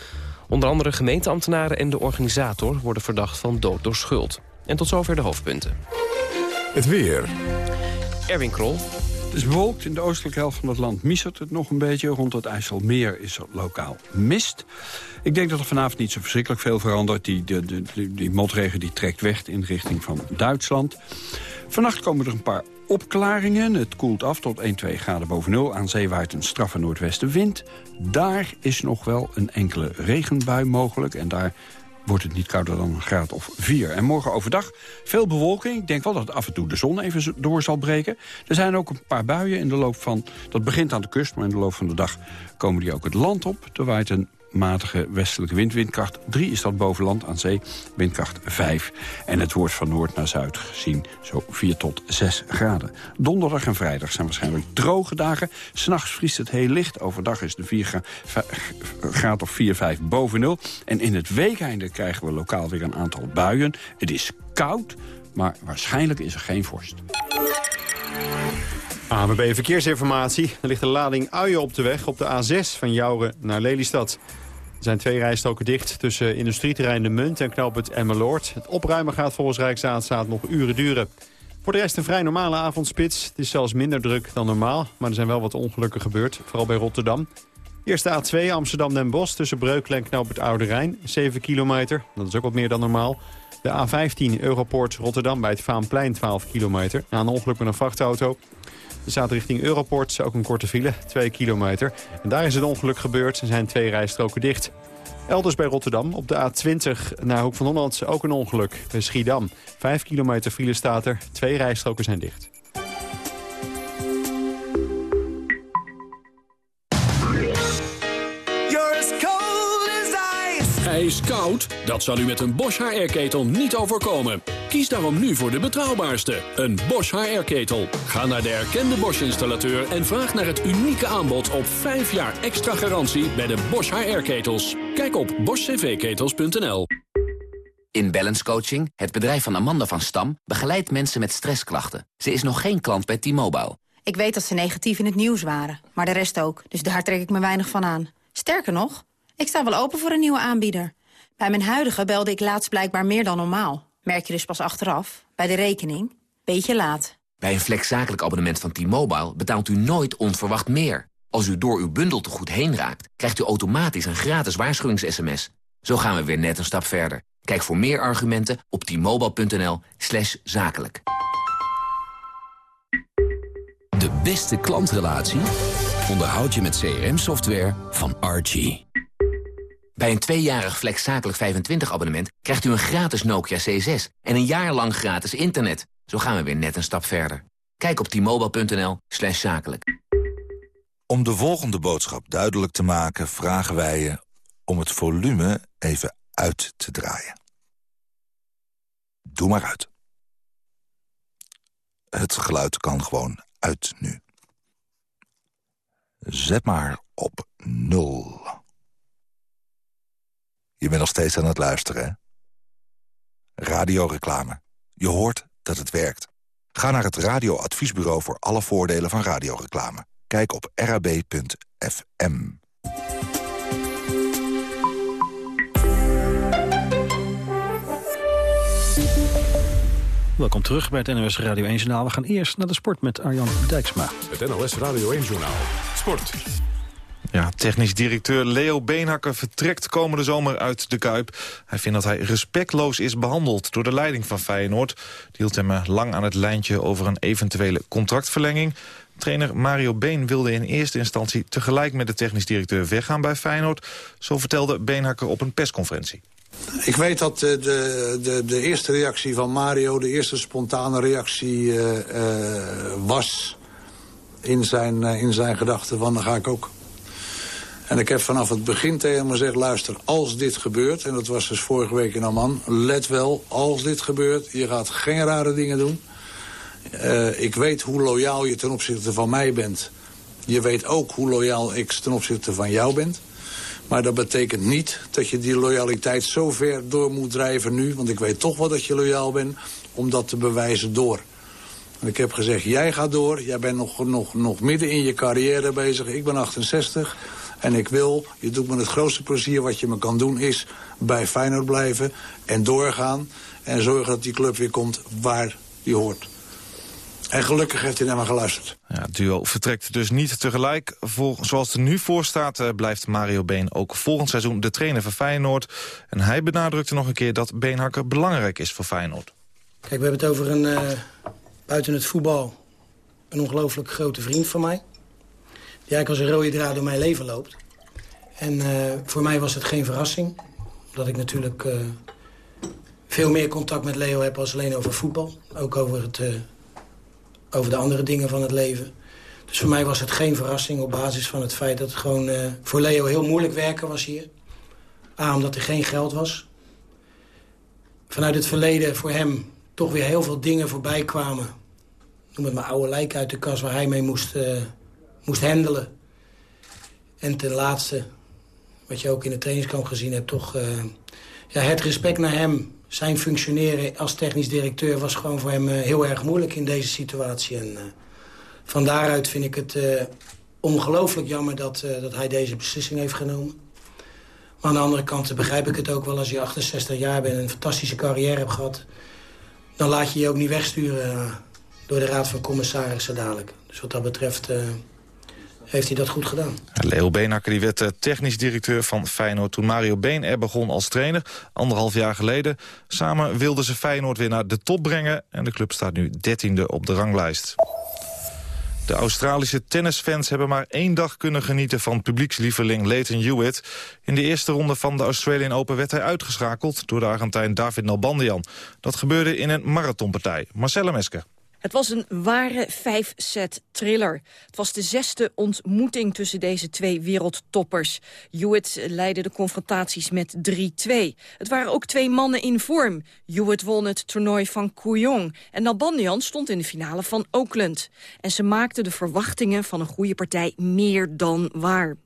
Speaker 2: Onder andere gemeenteambtenaren en de organisator worden verdacht van dood door schuld. En tot zover de hoofdpunten.
Speaker 1: Het weer.
Speaker 2: Erwin Krol.
Speaker 25: Is bewolkt. In de oostelijke helft van het land misert het nog een beetje. Rond het IJsselmeer is er lokaal mist. Ik denk dat er vanavond niet zo verschrikkelijk veel verandert. Die, de, die, motregen die trekt weg in richting van Duitsland. Vannacht komen er een paar opklaringen. Het koelt af tot 1, 2 graden boven nul. Aan zee waait een straffe noordwestenwind. Daar is nog wel een enkele regenbui mogelijk. En daar wordt het niet kouder dan een graad of 4. En morgen overdag veel bewolking. Ik denk wel dat af en toe de zon even door zal breken. Er zijn ook een paar buien in de loop van... Dat begint aan de kust, maar in de loop van de dag komen die ook het land op. Er waait een matige westelijke wind. Windkracht 3 is dat boven land aan zee, windkracht 5. En het wordt van noord naar zuid gezien zo 4 tot 6 graden. Donderdag en vrijdag zijn waarschijnlijk droge dagen. S'nachts vriest het heel licht. Overdag is de 4 graad of 4, 5 boven nul. En in het weekeinde krijgen we lokaal weer een aantal buien. Het is koud, maar waarschijnlijk is er geen vorst.
Speaker 26: AMB Verkeersinformatie. Er ligt een lading uien op de weg op de A6 van Jouren naar Lelystad. Er zijn twee rijstroken dicht tussen industrieterrein De Munt en knooppunt Emmeloord. Het opruimen gaat volgens Rijkswaterstaat nog uren duren. Voor de rest een vrij normale avondspits. Het is zelfs minder druk dan normaal, maar er zijn wel wat ongelukken gebeurd. Vooral bij Rotterdam. Eerste A2 Amsterdam-Den Bosch tussen Breukelen en knooppunt Oude Rijn. 7 kilometer, dat is ook wat meer dan normaal. De A15 Europoort Rotterdam bij het Vaanplein 12 kilometer. Na een ongeluk met een vrachtauto. Er staat richting Europort ook een korte file, 2 kilometer. En daar is het ongeluk gebeurd en zijn twee rijstroken dicht. Elders bij Rotterdam, op de A20 naar Hoek van Holland, ook een ongeluk. Bij Schiedam, 5 kilometer file staat er, twee rijstroken zijn dicht.
Speaker 27: Ijskoud? Dat zal u met een Bosch HR-ketel niet overkomen. Kies daarom nu voor de betrouwbaarste, een Bosch HR-ketel. Ga naar de erkende Bosch-installateur en vraag naar het unieke aanbod op 5 jaar extra garantie bij de Bosch HR-ketels. Kijk op boschcvketels.nl.
Speaker 24: In Balance Coaching, het bedrijf van Amanda van Stam, begeleidt mensen met stressklachten. Ze is nog geen klant bij T-Mobile.
Speaker 28: Ik weet dat ze negatief in het nieuws waren, maar de rest ook. Dus daar trek ik me weinig van aan. Sterker nog... Ik sta wel open voor een nieuwe aanbieder. Bij mijn huidige belde ik laatst blijkbaar meer dan normaal. Merk je dus pas achteraf, bij de rekening. Beetje laat.
Speaker 24: Bij een flexzakelijk abonnement van T-Mobile betaalt u nooit onverwacht meer. Als u door uw bundel te goed heen raakt, krijgt u automatisch een gratis waarschuwings-sms. Zo gaan we weer net een stap verder. Kijk voor meer argumenten op t-mobile.nl slash zakelijk. De beste klantrelatie onderhoud je met CRM-software van Archie. Bij een tweejarig Flex Zakelijk 25 abonnement krijgt u een gratis Nokia C6 en een jaar lang gratis internet. Zo gaan we weer net een stap verder. Kijk op t-mobile.nl slash zakelijk.
Speaker 29: Om de volgende boodschap duidelijk te maken vragen wij je om het volume even uit te draaien. Doe maar uit. Het geluid kan gewoon uit nu. Zet maar op nul. Je bent nog steeds aan het luisteren, hè? Radioreclame. Je hoort dat het werkt. Ga naar het radioadviesbureau voor alle voordelen van radioreclame. Kijk op rab.fm.
Speaker 12: Welkom terug bij het NOS Radio 1 Journaal. We gaan eerst naar de sport met Arjan Dijksma.
Speaker 1: Het NOS Radio 1 Journaal. Sport.
Speaker 30: Ja, technisch directeur Leo Beenhakker vertrekt komende zomer uit de Kuip. Hij vindt dat hij respectloos is behandeld door de leiding van Feyenoord. Die hield hem eh, lang aan het lijntje over een eventuele contractverlenging. Trainer Mario Been wilde in eerste instantie tegelijk met de technisch directeur weggaan bij Feyenoord. Zo vertelde Beenhakker op een persconferentie.
Speaker 31: Ik weet dat de, de, de, de eerste reactie van Mario, de eerste spontane reactie uh, was in zijn, in zijn gedachten van dan ga ik ook. En ik heb vanaf het begin tegen hem gezegd, luister, als dit gebeurt... en dat was dus vorige week in Amman, let wel, als dit gebeurt... je gaat geen rare dingen doen. Uh, ik weet hoe loyaal je ten opzichte van mij bent. Je weet ook hoe loyaal ik ten opzichte van jou ben. Maar dat betekent niet dat je die loyaliteit zo ver door moet drijven nu... want ik weet toch wel dat je loyaal bent, om dat te bewijzen door. En ik heb gezegd, jij gaat door, jij bent nog, nog, nog midden in je carrière bezig. Ik ben 68 en ik wil, je doet me het grootste plezier wat je me kan doen... is bij Feyenoord blijven en doorgaan en zorgen dat die club weer komt waar die hoort. En gelukkig heeft hij naar me geluisterd.
Speaker 30: Ja, het duo vertrekt dus niet tegelijk. Zoals het er nu voor staat eh, blijft Mario Been ook volgend seizoen de trainer van Feyenoord. En hij benadrukte nog een keer dat Beenhakker belangrijk is voor Feyenoord.
Speaker 32: Kijk, we hebben het over een, uh, buiten het voetbal, een ongelooflijk grote vriend van mij. Die eigenlijk als een rode draad door mijn leven loopt. En uh, voor mij was het geen verrassing. Dat ik natuurlijk uh, veel meer contact met Leo heb als alleen over voetbal. Ook over, het, uh, over de andere dingen van het leven. Dus voor mij was het geen verrassing op basis van het feit dat het gewoon voor Leo heel moeilijk werken was hier. A, omdat er geen geld was. Vanuit het verleden voor hem toch weer heel veel dingen voorbij kwamen. Noem het maar oude lijk uit de kast waar hij mee moest moest handelen. En ten laatste, wat je ook in de trainingskamp gezien hebt... toch uh, ja, het respect naar hem, zijn functioneren als technisch directeur... was gewoon voor hem uh, heel erg moeilijk in deze situatie. En uh, van daaruit vind ik het ongelooflijk jammer dat, dat hij deze beslissing heeft genomen. Maar aan de andere kant begrijp ik het ook wel... als je 68 jaar bent en een fantastische carrière hebt gehad... dan laat je je ook niet wegsturen door de Raad van Commissarissen dadelijk. Dus wat dat betreft heeft hij dat goed gedaan.
Speaker 30: Leo Beenhakker die werd technisch directeur van Feyenoord... toen Mario Been er begon als trainer, anderhalf jaar geleden. Samen wilden ze Feyenoord weer naar de top brengen... en de club staat nu dertiende op de ranglijst. De Australische tennisfans hebben maar één dag kunnen genieten van publiekslieveling Leighton Hewitt. In de eerste ronde van de Australian Open werd hij uitgeschakeld door de Argentijn David Nalbandian. Dat gebeurde in een marathonpartij. Marcella Mesker.
Speaker 33: Het was een ware vijf-set thriller. Het was de zesde ontmoeting tussen deze twee wereldtoppers. Hewitt leidde de confrontaties met 3-2. Het waren ook twee mannen in vorm. Hewitt won het toernooi van Kooyong. En Nalbandian stond in de finale van Oakland. En ze maakten de verwachtingen van een goede partij meer dan waar.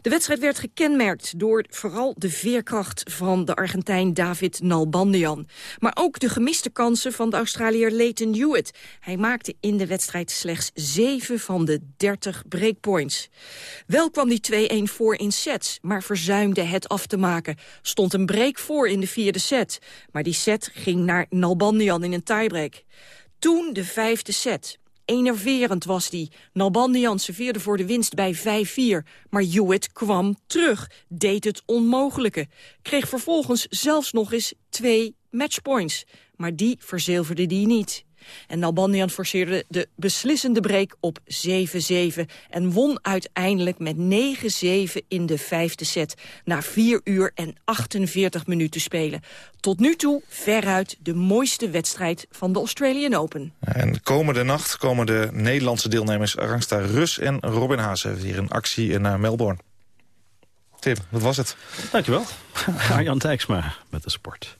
Speaker 33: De wedstrijd werd gekenmerkt door vooral de veerkracht van de Argentijn David Nalbandian. Maar ook de gemiste kansen van de Australiër Leighton Hewitt. Hij maakte in de wedstrijd slechts 7 van de 30 breakpoints. Wel kwam die 2-1 voor in sets, maar verzuimde het af te maken. Stond een break voor in de vierde set. Maar die set ging naar Nalbandian in een tiebreak. Toen de vijfde set. Enerverend was die. Nalbandian serveerde voor de winst bij 5-4. Maar Hewitt kwam terug, deed het onmogelijke. Kreeg vervolgens zelfs nog eens twee matchpoints. Maar die verzilverde die niet. En Nalbandian forceerde de beslissende break op 7-7... en won uiteindelijk met 9-7 in de vijfde set... na 4 uur en 48 minuten spelen. Tot nu toe veruit de mooiste wedstrijd van de Australian Open.
Speaker 30: En komende nacht komen de Nederlandse deelnemers Rangsta Rus en Robin Haase... hier in actie in Melbourne. Tim, dat was het.
Speaker 12: Dankjewel. Arjan Dijksma met de sport.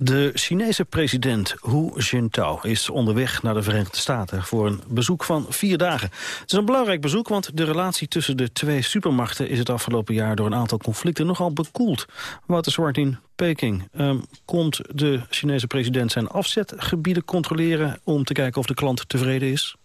Speaker 12: De Chinese president Hu Jintao is onderweg naar de Verenigde Staten voor een bezoek van vier dagen. Het is een belangrijk bezoek, want de relatie tussen de twee supermachten is het afgelopen jaar door een aantal conflicten nogal bekoeld. Wouter Zwart in Peking. Um, komt de Chinese president zijn afzetgebieden controleren om te kijken of de klant tevreden is?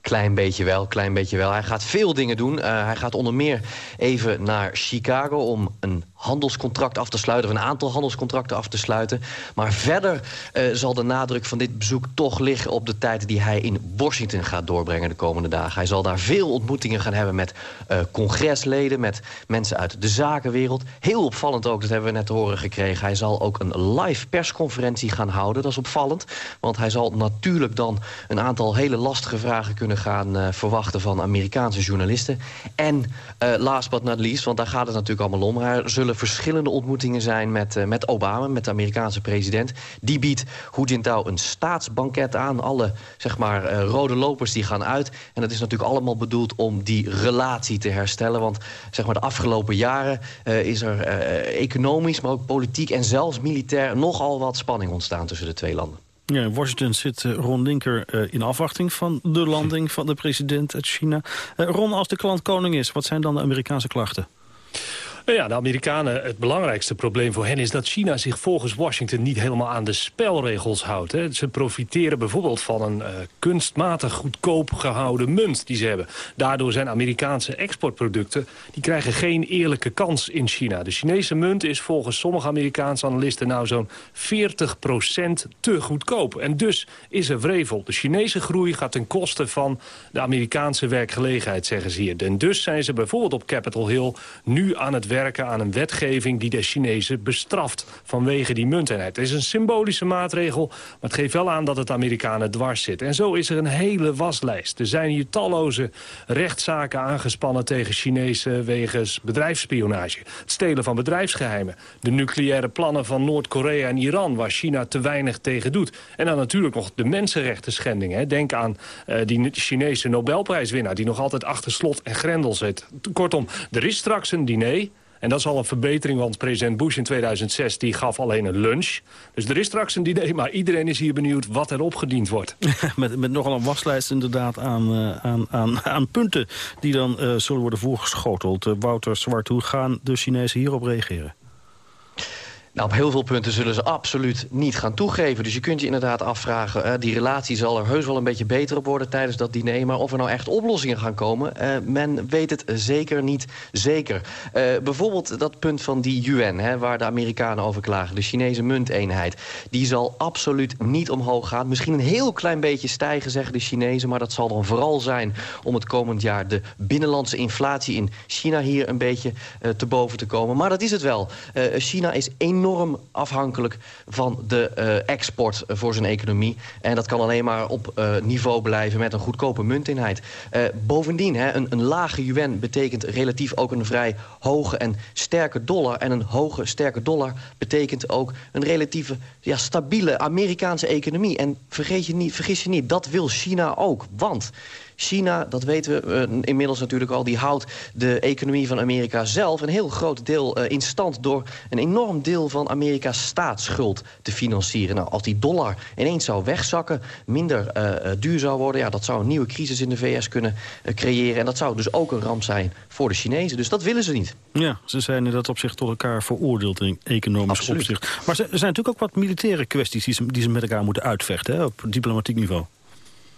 Speaker 34: Klein beetje wel, klein beetje wel. Hij gaat veel dingen doen. Uh, hij gaat onder meer even naar Chicago om een handelscontract af te sluiten... of een aantal handelscontracten af te sluiten. Maar verder uh, zal de nadruk van dit bezoek toch liggen op de tijd... die hij in Washington gaat doorbrengen de komende dagen. Hij zal daar veel ontmoetingen gaan hebben met uh, congresleden... met mensen uit de zakenwereld. Heel opvallend ook, dat hebben we net te horen gekregen. Hij zal ook een live persconferentie gaan houden. Dat is opvallend, want hij zal natuurlijk dan... een aantal hele lastige vragen kunnen gaan uh, verwachten... van Amerikaanse journalisten. En last but not least, want daar gaat het natuurlijk allemaal om... er zullen verschillende ontmoetingen zijn met, uh, met Obama, met de Amerikaanse president. Die biedt Hu Jintao een staatsbanket aan. Alle zeg maar, uh, rode lopers die gaan uit. En dat is natuurlijk allemaal bedoeld om die relatie te herstellen. Want zeg maar, de afgelopen jaren uh, is er economisch, maar ook politiek... en zelfs militair nogal wat spanning ontstaan tussen de twee landen.
Speaker 12: Ja, in Washington zit Ron Linker in afwachting van de landing van de president uit China. Ron, als de klant koning is, wat zijn dan de Amerikaanse klachten?
Speaker 35: Ja, de Amerikanen, het belangrijkste probleem voor hen is dat China zich volgens Washington niet helemaal aan de spelregels houdt. Hè. Ze profiteren bijvoorbeeld van een uh, kunstmatig goedkoop gehouden munt die ze hebben. Daardoor zijn Amerikaanse exportproducten, die krijgen geen eerlijke kans in China. De Chinese munt is volgens sommige Amerikaanse analisten nou zo'n 40% te goedkoop. En dus is er vrevel. De Chinese groei gaat ten koste van de Amerikaanse werkgelegenheid, zeggen ze hier. En dus zijn ze bijvoorbeeld op Capitol Hill nu aan het werken werken aan een wetgeving die de Chinezen bestraft vanwege die munteenheid. Het is een symbolische maatregel, maar het geeft wel aan dat het Amerikanen dwars zit. En zo is er een hele waslijst. Er zijn hier talloze rechtszaken aangespannen tegen Chinezen wegens bedrijfsspionage. Het stelen van bedrijfsgeheimen. De nucleaire plannen van Noord-Korea en Iran, waar China te weinig tegen doet. En dan natuurlijk nog de mensenrechten schendingen. Denk aan uh, die Chinese Nobelprijswinnaar die nog altijd achter slot en grendel zit. Kortom, er is straks een diner en dat is al een verbetering, want president Bush in 2006 die gaf alleen een lunch. Dus er is straks een diner, maar iedereen is hier benieuwd wat er opgediend wordt.
Speaker 12: met, met nogal een waslijst inderdaad aan, uh, aan, aan, aan punten die dan uh, zullen worden voorgeschoteld. Uh, Wouter Zwart, hoe gaan de Chinezen hierop reageren?
Speaker 34: Nou, op heel veel punten zullen ze absoluut niet gaan toegeven. Dus je kunt je inderdaad afvragen... Uh, die relatie zal er heus wel een beetje beter op worden tijdens dat diner... maar of er nou echt oplossingen gaan komen... Uh, men weet het zeker niet zeker. Uh, bijvoorbeeld dat punt van die yuan, hè, waar de Amerikanen over klagen... de Chinese munteenheid, die zal absoluut niet omhoog gaan. Misschien een heel klein beetje stijgen, zeggen de Chinezen... maar dat zal dan vooral zijn om het komend jaar... de binnenlandse inflatie in China hier een beetje te boven te komen. Maar dat is het wel. China is enorm enorm afhankelijk van de uh, export voor zijn economie. En dat kan alleen maar op uh, niveau blijven met een goedkope munteenheid. Uh, bovendien, hè, een, een lage yuan betekent relatief ook een vrij hoge en sterke dollar. En een hoge, sterke dollar betekent ook een relatieve ja, stabiele Amerikaanse economie. En vergeet je niet, vergis je niet, dat wil China ook. Want China, dat weten we uh, inmiddels natuurlijk al... die houdt de economie van Amerika zelf een heel groot deel uh, in stand... door een enorm deel van Amerika's staatsschuld te financieren. Nou, als die dollar ineens zou wegzakken, minder uh, duur zou worden... Ja, dat zou een nieuwe crisis in de VS kunnen creëren. En dat zou dus ook een ramp zijn voor de Chinezen. Dus dat willen ze niet.
Speaker 12: Ja, ze zijn in dat opzicht tot elkaar veroordeeld in economisch Absoluut. opzicht. Maar er zijn natuurlijk ook wat militaire kwesties... die ze, die ze met elkaar moeten uitvechten hè, op diplomatiek niveau.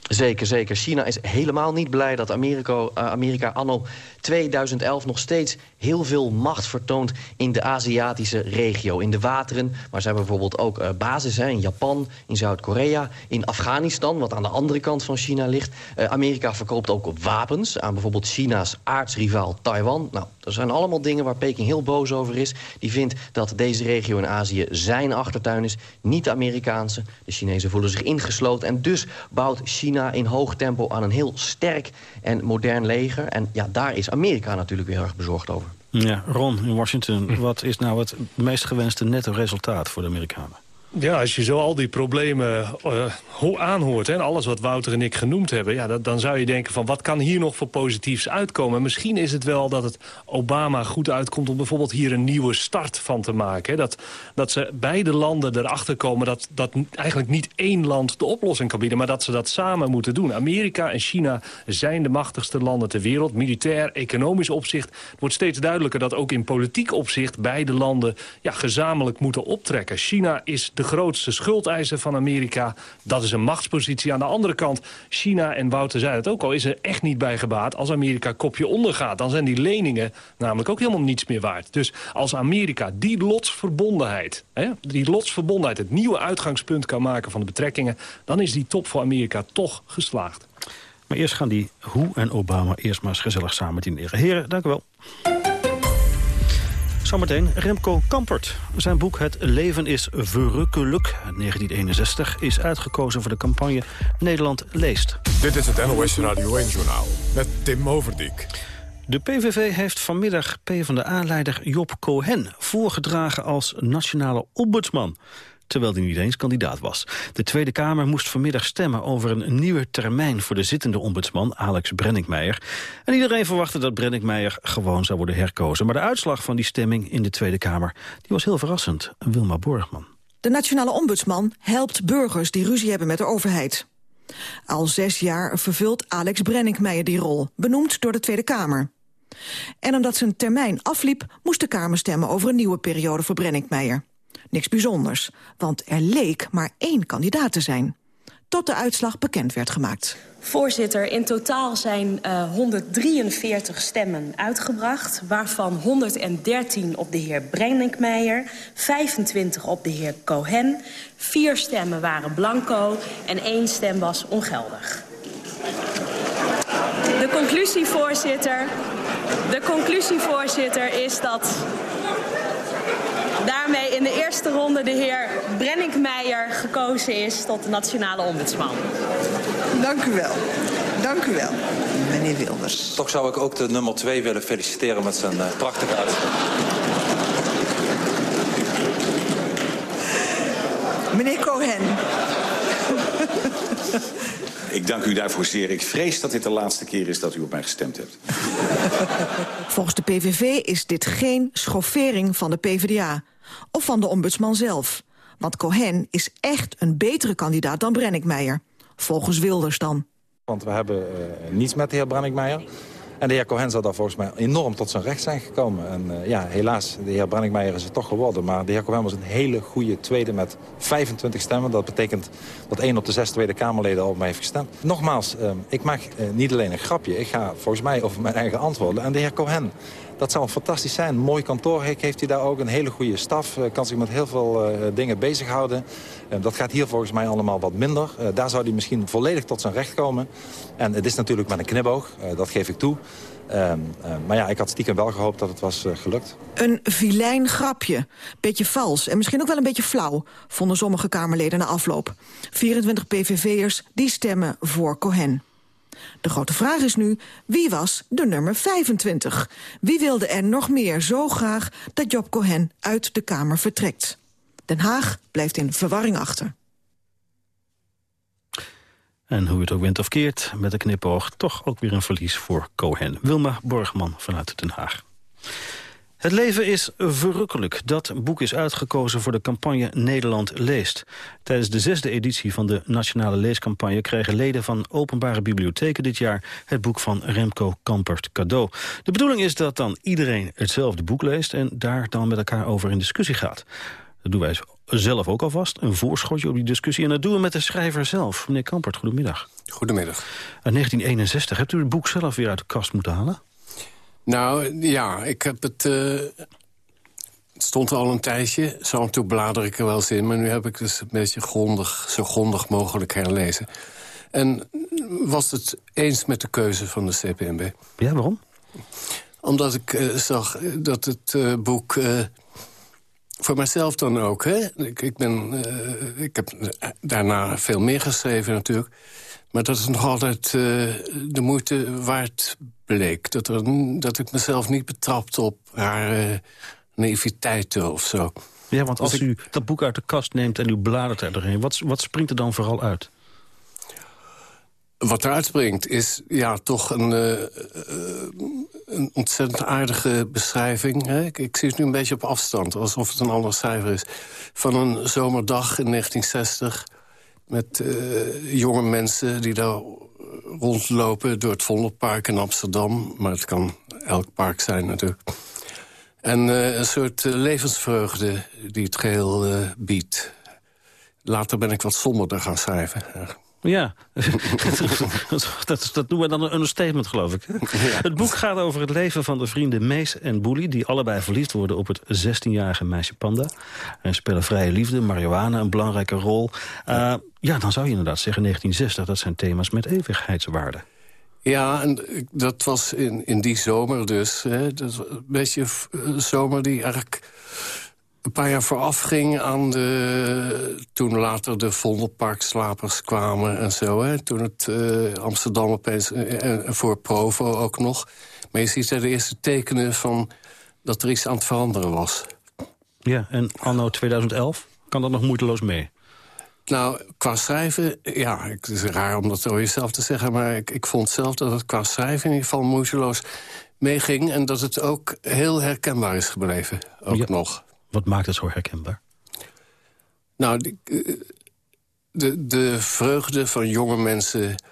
Speaker 34: Zeker, zeker. China is helemaal niet blij dat Amerika, uh, Amerika anno 2011 nog steeds heel veel macht vertoont in de Aziatische regio. In de wateren, maar ze bijvoorbeeld ook uh, basis in Japan, in Zuid-Korea, in Afghanistan, wat aan de andere kant van China ligt. Uh, Amerika verkoopt ook wapens aan bijvoorbeeld China's aardsrivaal Taiwan. Nou, dat zijn allemaal dingen waar Peking heel boos over is. Die vindt dat deze regio in Azië zijn achtertuin is, niet de Amerikaanse. De Chinezen voelen zich ingesloten en dus bouwt China in hoog tempo aan een heel sterk en modern leger. En ja, daar is Amerika natuurlijk weer erg bezorgd over.
Speaker 12: Ja, Ron in Washington, wat is nou het meest gewenste netto resultaat voor de Amerikanen?
Speaker 35: Ja, als je zo al die problemen uh, aanhoort... En alles wat Wouter en ik genoemd hebben... Ja, dat, dan zou je denken van wat kan hier nog voor positiefs uitkomen. Misschien is het wel dat het Obama goed uitkomt... om bijvoorbeeld hier een nieuwe start van te maken. Hè. Dat, dat ze beide landen erachter komen dat, dat eigenlijk niet één land de oplossing kan bieden... maar dat ze dat samen moeten doen. Amerika en China zijn de machtigste landen ter wereld. Militair, economisch opzicht. Het wordt steeds duidelijker dat ook in politiek opzicht... beide landen ja, gezamenlijk moeten optrekken. China is de grootste schuldeiser van Amerika. Dat is een machtspositie. Aan de andere kant, China, en Wouter zei het ook al... is er echt niet bij gebaat als Amerika kopje ondergaat. Dan zijn die leningen namelijk ook helemaal niets meer waard. Dus als Amerika die lotsverbondenheid... Hè, die lotsverbondenheid het nieuwe uitgangspunt kan maken van de betrekkingen... dan is die top voor Amerika toch geslaagd.
Speaker 12: Maar eerst gaan die Hoe en Obama eerst maar eens gezellig samen dineren. Heren, dank u wel. Zometeen Remco Kampert. Zijn boek Het leven is verrukkelijk, 1961, is uitgekozen voor de campagne Nederland leest.
Speaker 1: Dit is het NOS Radio 1-journaal met Tim Overdijk.
Speaker 12: De PVV heeft vanmiddag PvdA-leider Job Cohen voorgedragen als nationale ombudsman terwijl hij niet eens kandidaat was. De Tweede Kamer moest vanmiddag stemmen over een nieuwe termijn voor de zittende ombudsman, Alex Brenninkmeijer. En iedereen verwachtte dat Brenninkmeijer gewoon zou worden herkozen. Maar de uitslag van die stemming in de Tweede Kamer die was heel verrassend. Wilma Borgman.
Speaker 36: De nationale ombudsman helpt burgers die ruzie hebben met de overheid. Al zes jaar vervult Alex Brenninkmeijer die rol, benoemd door de Tweede Kamer. En omdat zijn termijn afliep, moest de Kamer stemmen over een nieuwe periode voor Brenninkmeijer. Niks bijzonders, want er leek maar één kandidaat te zijn. Tot de uitslag bekend werd gemaakt.
Speaker 37: Voorzitter, in totaal zijn uh, 143 stemmen uitgebracht... waarvan 113 op de heer Brenninkmeijer, 25 op de heer Cohen... vier stemmen waren blanco en één stem was ongeldig. De conclusie, voorzitter, de conclusie, voorzitter is dat daarmee in de eerste ronde de heer Brenninkmeijer gekozen is tot de nationale ombudsman.
Speaker 38: Dank u wel. Dank u wel, meneer Wilders.
Speaker 39: Toch zou ik ook de nummer 2 willen feliciteren met zijn uh, prachtige uitslag.
Speaker 38: Meneer Cohen.
Speaker 40: Ik dank u daarvoor zeer. Ik vrees dat dit de laatste keer is dat u op mij gestemd hebt.
Speaker 36: Volgens de PVV is dit geen schoffering van de PvdA. Of van de ombudsman zelf. Want Cohen is echt een betere kandidaat dan Brenninkmeijer. Volgens Wilders dan.
Speaker 39: Want we hebben uh, niets met de heer Brenninkmeijer. En de heer Cohen zou daar volgens mij enorm tot zijn recht zijn gekomen. En uh, ja, helaas, de heer Brenninkmeijer is het toch geworden. Maar de heer Cohen was een hele goede tweede met 25 stemmen. Dat betekent dat één op de zes Tweede Kamerleden al op mij heeft gestemd. Nogmaals, uh, ik maak niet alleen een grapje. Ik ga volgens mij over mijn eigen antwoorden. En de heer Cohen, dat zou fantastisch zijn. Mooi kantoor heeft hij daar ook. Een hele goede staf. kan zich met heel veel uh, dingen bezighouden. Uh, dat gaat hier volgens mij allemaal wat minder. Daar zou hij misschien volledig tot zijn recht komen. En het is natuurlijk met een knipoog. dat geef ik toe. Uh, maar ja, ik had stiekem wel gehoopt dat het was gelukt.
Speaker 36: Een vilijn grapje. Beetje vals en misschien ook wel een beetje flauw... vonden sommige Kamerleden na afloop. 24 PVV'ers die stemmen voor Cohen. De grote vraag is nu, wie was de nummer 25? Wie wilde er nog meer zo graag dat Job Cohen uit de Kamer vertrekt? Den Haag blijft in verwarring achter.
Speaker 12: En hoe het ook went of keert, met een knipoog... toch ook weer een verlies voor Cohen. Wilma Borgman vanuit Den Haag. Het leven is verrukkelijk. Dat boek is uitgekozen voor de campagne Nederland leest. Tijdens de zesde editie van de Nationale Leescampagne... kregen leden van openbare bibliotheken dit jaar... het boek van Remco Kampert cadeau. De bedoeling is dat dan iedereen hetzelfde boek leest... en daar dan met elkaar over in discussie gaat. Dat doen wij zelf ook alvast, een voorschotje op die discussie. En dat doen we met de schrijver zelf. Meneer Kampert, goedemiddag.
Speaker 41: Goedemiddag.
Speaker 12: Uit 1961. Hebt u het boek zelf weer uit de kast moeten halen?
Speaker 41: Nou, ja, ik heb het... Uh, het stond er al een tijdje. Zo en toe blader ik er wel eens in. Maar nu heb ik dus een beetje grondig, zo grondig mogelijk herlezen. En was het eens met de keuze van de CPMB.
Speaker 12: Ja, waarom?
Speaker 41: Omdat ik uh, zag dat het uh, boek... voor mijzelf dan ook, hè? Ik, ik, ben, ik heb daarna veel meer geschreven natuurlijk. Maar dat is nog altijd de moeite waard bleek. Dat, er, dat ik mezelf niet betrapte op haar uh, naïviteiten of zo.
Speaker 12: Ja, want als dus u dat boek uit de kast neemt en u bladert er doorheen... Wat, wat springt er dan vooral uit?
Speaker 41: Wat eruit springt is ja, toch een, uh, een ontzettend aardige beschrijving. Hè? Ik, ik, zie het nu een beetje op afstand, alsof het een ander cijfer is. Van een zomerdag in 1960 met uh, jonge mensen die daar rondlopen door het Vondelpark in Amsterdam. Maar het kan elk park zijn natuurlijk. En uh, een soort uh, levensvreugde die het geheel biedt. later ben ik wat somberder gaan schrijven.
Speaker 12: Ja, dat, dat noemen we dan een understatement, geloof ik. Het boek gaat over het leven van de vrienden Mees en Boelie... die allebei verliefd worden op het 16-jarige meisje Panda. En spelen vrije liefde, marihuana een belangrijke rol. Uh, ja, dan zou je inderdaad zeggen 1960. Dat zijn thema's met eeuwigheidswaarde.
Speaker 41: Ja, en dat was in, in die zomer dus. Hè, dat was een beetje een zomer die eigenlijk een paar jaar vooraf ging aan de... toen later de Vondelparkslapers kwamen en zo. Hè, toen het uh, Amsterdam opeens... en voor Provo ook nog. Maar je ziet er de eerste tekenen van dat er iets aan het veranderen was.
Speaker 12: Ja, en anno 2011 kan dat nog moeiteloos mee?
Speaker 41: Nou, qua schrijven, ja, het is raar om dat over jezelf te zeggen... maar ik, ik vond zelf dat het qua schrijven in ieder geval moeiteloos meeging... en dat het ook heel herkenbaar is gebleven, ook nog.
Speaker 12: Wat maakt het zo herkenbaar?
Speaker 41: Nou, die, eh, de, de vreugde van jonge mensen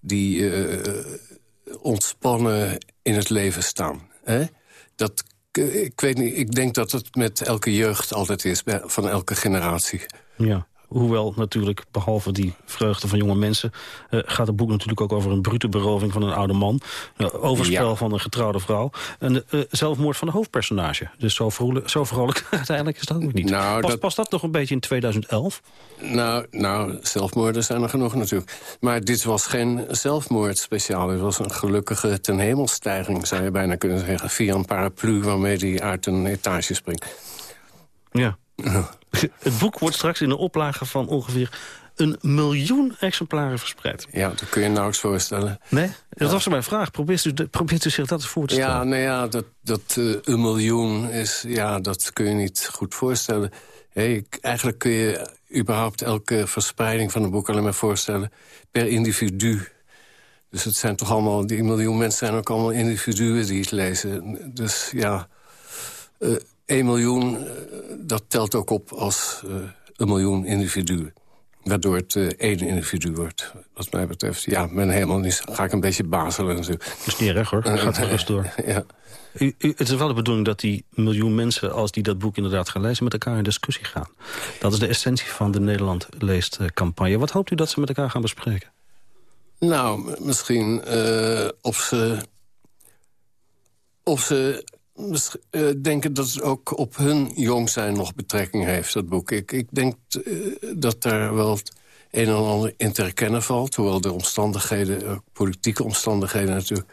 Speaker 41: die uh, ontspannen in het leven staan. Hè? Dat, ik, weet niet, ik denk dat het met elke jeugd altijd is, van elke generatie.
Speaker 12: Ja. Hoewel natuurlijk, behalve die vreugde van jonge mensen... Uh, gaat het boek natuurlijk ook over een brute beroving van een oude man. Uh, overspel van een getrouwde vrouw. En uh, zelfmoord van de hoofdpersonage. Dus zo, vrolijk, zo vrolijk uiteindelijk is dat ook niet. Nou, past, dat... past dat nog een beetje in 2011?
Speaker 41: Nou, nou, zelfmoorden zijn er genoeg natuurlijk. Maar dit was geen zelfmoord speciaal. Het was een gelukkige ten hemelstijging, zou je bijna kunnen zeggen. Via een paraplu waarmee hij uit een etage springt.
Speaker 12: Ja. Het boek wordt straks in een oplage van ongeveer een miljoen exemplaren verspreid.
Speaker 41: Ja, dat kun je nauwelijks voorstellen.
Speaker 12: Nee? Dat was mijn vraag. Probeert u, probeert u zich dat eens voor te stellen?
Speaker 41: Ja, nou ja, dat, dat uh, een miljoen is... Ja, dat kun je niet goed voorstellen. Hey, eigenlijk kun je überhaupt elke verspreiding van een boek alleen maar voorstellen... per individu. Dus het zijn toch allemaal... Die miljoen mensen zijn ook allemaal individuen die het lezen. Dus ja... Uh, 1 miljoen, eh, dat telt ook op als uh, een miljoen individuen. Waardoor het uh, één individu wordt, wat mij betreft. Ja, men helemaal niet, ga ik een beetje bazelen natuurlijk.
Speaker 12: Dat is niet erg hoor, gaat wel eens door. ja. U, u, het is wel de bedoeling dat die miljoen mensen, als die dat boek inderdaad gaan lezen... met elkaar in discussie gaan. Dat is de essentie van de Nederland leest campagne. Wat hoopt u dat ze met elkaar gaan bespreken?
Speaker 41: Nou, misschien uh, of ze... Of ze uh, denken dat het ook op hun jong zijn nog betrekking heeft, dat boek. Ik, ik denk uh, dat daar wel het een en ander in te herkennen valt. Hoewel de omstandigheden, uh, politieke omstandigheden natuurlijk...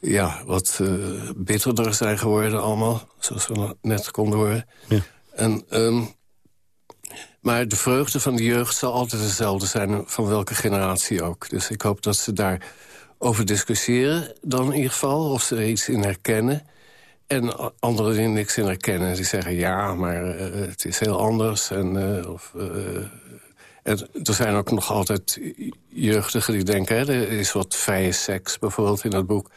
Speaker 41: ja, wat bitterder zijn geworden allemaal. Zoals we net konden horen. Ja. En, um, maar de vreugde van de jeugd zal altijd dezelfde zijn... van welke generatie ook. Dus ik hoop dat ze daar over discussiëren dan in ieder geval. Of ze er iets in herkennen. En anderen die niks in herkennen. Die zeggen, ja, maar uh, het is heel anders. En, uh, of, en er zijn ook nog altijd jeugdigen die denken... Hè, er is wat vrije seks bijvoorbeeld in dat boek.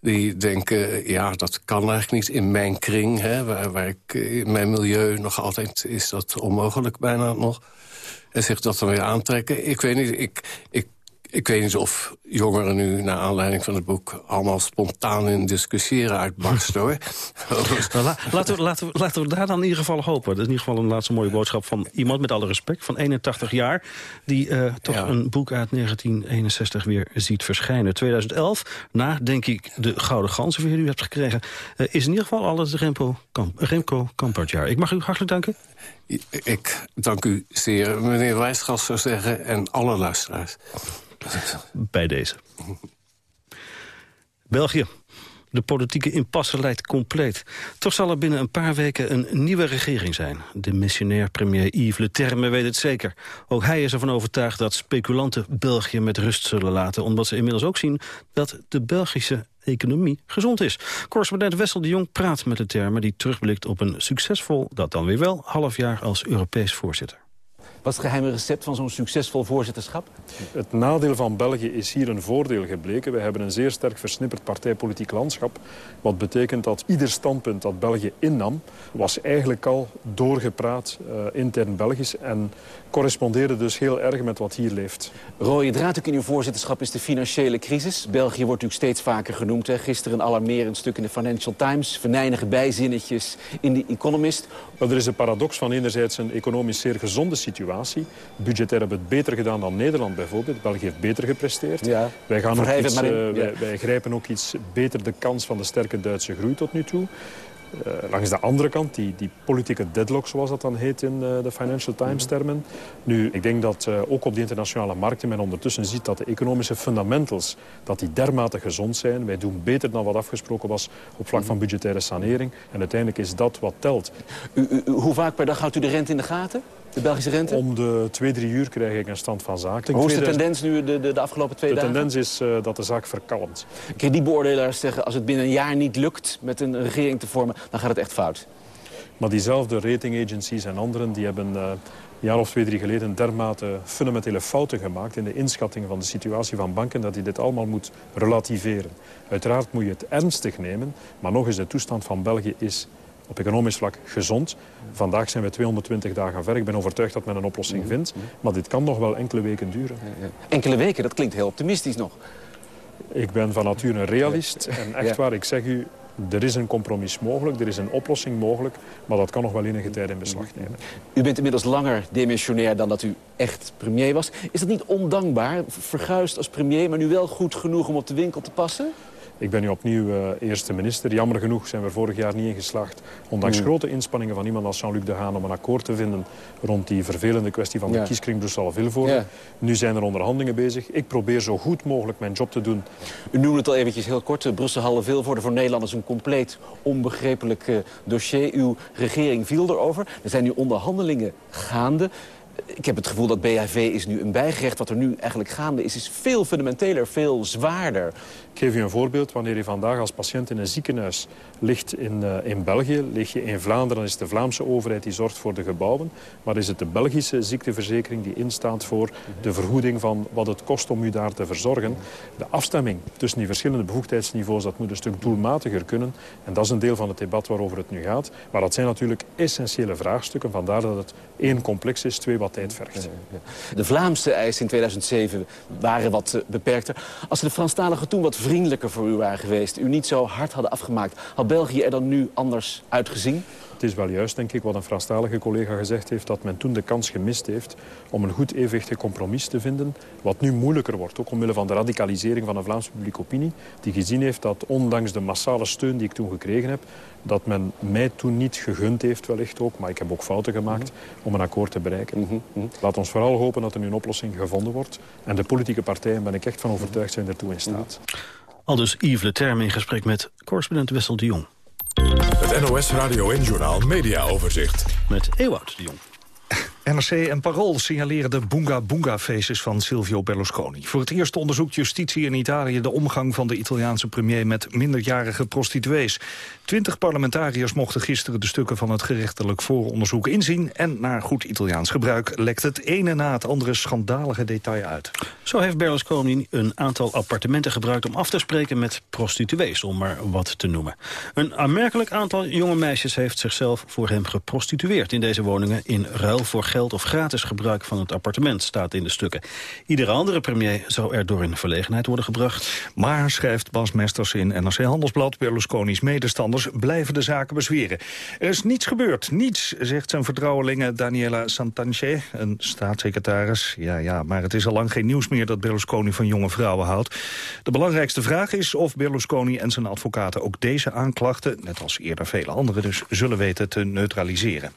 Speaker 41: Die denken, ja, dat kan eigenlijk niet in mijn kring. Hè, waar, waar ik, in mijn milieu nog altijd is dat onmogelijk bijna nog. En zich dat dan weer aantrekken. Ik weet niet, ik, ik ik weet niet of jongeren nu, naar aanleiding van het boek... allemaal spontaan in discussiëren uitbarsten, hoor.
Speaker 12: nou, laten, we, laten, we, laten we daar dan in ieder geval hopen. Dat is in ieder geval een laatste mooie boodschap van iemand, met alle respect... van 81 jaar, die uh, toch ja. een boek uit 1961 weer ziet verschijnen. 2011, na, denk ik, de Gouden Ganzen die u hebt gekregen... Uh, is in ieder geval al het Remco, Kamp, Remco Kampertjaar. Ik mag u hartelijk danken.
Speaker 41: Ik dank u zeer, meneer Wijsgast zou zeggen, en alle luisteraars.
Speaker 12: Bij deze. België. De politieke impasse lijkt compleet. Toch zal er binnen een paar weken een nieuwe regering zijn. De missionair premier Yves Le Terme weet het zeker. Ook hij is ervan overtuigd dat speculanten België met rust zullen laten... omdat ze inmiddels ook zien dat de Belgische economie gezond is. Correspondent Wessel de Jong praat met de Terme... die terugblikt op een succesvol, dat dan weer wel, half jaar als Europees voorzitter.
Speaker 42: Wat is het geheime recept van zo'n succesvol voorzitterschap?
Speaker 43: Het nadeel van België is hier een voordeel gebleken. We hebben een zeer sterk versnipperd partijpolitiek landschap. Wat betekent dat ieder standpunt dat België innam... was eigenlijk al doorgepraat uh, intern Belgisch... en correspondeerde dus heel erg met wat hier leeft.
Speaker 42: Rode draad ook in uw voorzitterschap is de financiële crisis. België wordt natuurlijk steeds vaker genoemd. Hè. Gisteren een alarmerend stuk in de Financial Times. Venijnige bijzinnetjes in The Economist.
Speaker 43: Maar er is een paradox van enerzijds een economisch zeer gezonde situatie. Budgetair hebben we het beter gedaan dan Nederland bijvoorbeeld. België heeft beter gepresteerd.
Speaker 42: Ja.
Speaker 43: Wij, gaan iets, eh,
Speaker 42: ja.
Speaker 43: wij grijpen ook iets beter de kans van de sterke Duitse groei tot nu toe. Eh, langs de andere kant, die, die politieke deadlock, zoals dat dan heet in eh, de Financial Times-termen. Nu, ik denk dat eh, ook op de internationale markten men ondertussen ziet dat de economische fundamentals dat die dermate gezond zijn. Wij doen beter dan wat afgesproken was op vlak van budgettaire sanering. En uiteindelijk is dat wat telt.
Speaker 42: U- hoe vaak per dag houdt u de rente in de gaten? De Belgische rente?
Speaker 43: Om de twee, drie uur krijg ik een stand van zaken.
Speaker 42: Hoe is de
Speaker 43: 2000
Speaker 42: tendens nu de, de, de afgelopen twee
Speaker 43: De
Speaker 42: dagen?
Speaker 43: tendens is eh, dat de zaak verkalmt.
Speaker 42: Kredietbeoordelaars zeggen als het binnen een jaar niet lukt met een regering te vormen, dan gaat het echt fout.
Speaker 43: Maar diezelfde rating agencies en anderen die hebben eh, een jaar of twee, drie geleden dermate fundamentele fouten gemaakt in de inschatting van de situatie van banken dat je dit allemaal moet relativeren. Uiteraard moet je het ernstig nemen, maar nog eens de toestand van België is op economisch vlak gezond. Vandaag zijn we 220 dagen ver. Ik ben overtuigd dat men een oplossing vindt. Maar dit kan nog wel enkele weken duren.
Speaker 42: Enkele weken, dat klinkt heel optimistisch nog.
Speaker 43: Ik ben van nature een realist. En echt waar, ik zeg u, er is een compromis mogelijk. Er is een oplossing mogelijk. Maar dat kan nog wel enige tijd in beslag nemen.
Speaker 42: U bent inmiddels langer demissionair dan dat u echt premier was. Is dat niet ondankbaar, verguisd als premier... maar nu wel goed genoeg om op de winkel te passen?
Speaker 43: Ik ben nu opnieuw eh, eerste minister. Jammer genoeg zijn we vorig jaar niet in geslaagd. Ondanks
Speaker 42: Hmm.
Speaker 43: grote inspanningen van iemand als Jean-Luc Dehaan... om een akkoord te vinden rond die vervelende kwestie van
Speaker 42: Ja.
Speaker 43: de kieskring Brussel-Vilvoorde.
Speaker 42: Ja.
Speaker 43: Nu zijn er onderhandelingen bezig. Ik probeer zo goed mogelijk mijn job te doen.
Speaker 42: U noemde het al eventjes heel kort. eh, Brussel-Halle-Vilvoorde voor Nederlanders een compleet onbegrijpelijk eh, dossier. Uw regering viel erover. Er zijn nu onderhandelingen gaande. Ik heb het gevoel dat BHV is nu een bijgerecht. Wat er nu eigenlijk gaande is, is veel fundamenteler, veel zwaarder.
Speaker 43: Ik geef u een voorbeeld. Wanneer je vandaag als patiënt in een ziekenhuis ligt in, eh, in België... lig je in Vlaanderen, dan is de Vlaamse overheid die zorgt voor de gebouwen. Maar is het de Belgische ziekteverzekering die instaat voor de vergoeding van wat het kost om u daar te verzorgen. De afstemming tussen die verschillende bevoegdheidsniveaus, dat moet een stuk doelmatiger kunnen. En dat is een deel van het debat waarover het nu gaat. Maar dat zijn natuurlijk essentiële vraagstukken. Vandaar dat het één complex is, twee wat tijd vergt.
Speaker 42: De Vlaamse eisen in 2007 waren wat eh, beperkter. Als de Franstaligen toen wat vriendelijker voor u waren geweest... u niet zo hard hadden afgemaakt... had België er dan nu anders uitgezien?
Speaker 43: Het is wel juist, denk ik, wat een Franstalige collega gezegd heeft... dat men toen de kans gemist heeft om een goed evenwichtig compromis te vinden. Wat nu moeilijker wordt, ook omwille van de radicalisering van de Vlaamse publieke opinie. Die gezien heeft dat ondanks de massale steun die ik toen gekregen heb... dat men mij toen niet gegund heeft wellicht ook, maar ik heb ook fouten gemaakt... om een akkoord te bereiken. Laat ons vooral hopen dat er nu een oplossing gevonden wordt. En de politieke partijen, ben ik echt van overtuigd, zijn ertoe in staat.
Speaker 12: Al dus Yves Le Terme in gesprek met correspondent Wessel de Jong.
Speaker 1: Het NOS Radio en Journaal Media Overzicht.
Speaker 12: Met Ewout de Jong.
Speaker 44: NRC en Parool signaleren de Boonga Boonga-feestjes van Silvio Berlusconi. Voor het eerst onderzoekt justitie in Italië de omgang van de Italiaanse premier met minderjarige prostituees. Twintig parlementariërs mochten gisteren de stukken van het gerechtelijk vooronderzoek inzien. En naar goed Italiaans gebruik lekt het ene na het andere schandalige detail uit.
Speaker 12: Zo heeft Berlusconi een aantal appartementen gebruikt om af te spreken met prostituees, om maar wat te noemen. Een aanmerkelijk aantal jonge meisjes heeft zichzelf voor hem geprostitueerd in deze woningen in ruil voor geld of gratis gebruik van het appartement, staat in de stukken. Iedere andere premier zou er door in verlegenheid worden gebracht.
Speaker 44: Maar, schrijft Bas Mesters in NRC Handelsblad... Berlusconi's medestanders blijven de zaken bezweren. Er is niets gebeurd, niets, zegt zijn vertrouwelinge Daniela Santanche, een staatssecretaris. Ja, ja, maar het is al lang geen nieuws meer dat Berlusconi van jonge vrouwen houdt. De belangrijkste vraag is of Berlusconi en zijn advocaten ook deze aanklachten... net als eerder vele anderen dus, zullen weten te neutraliseren.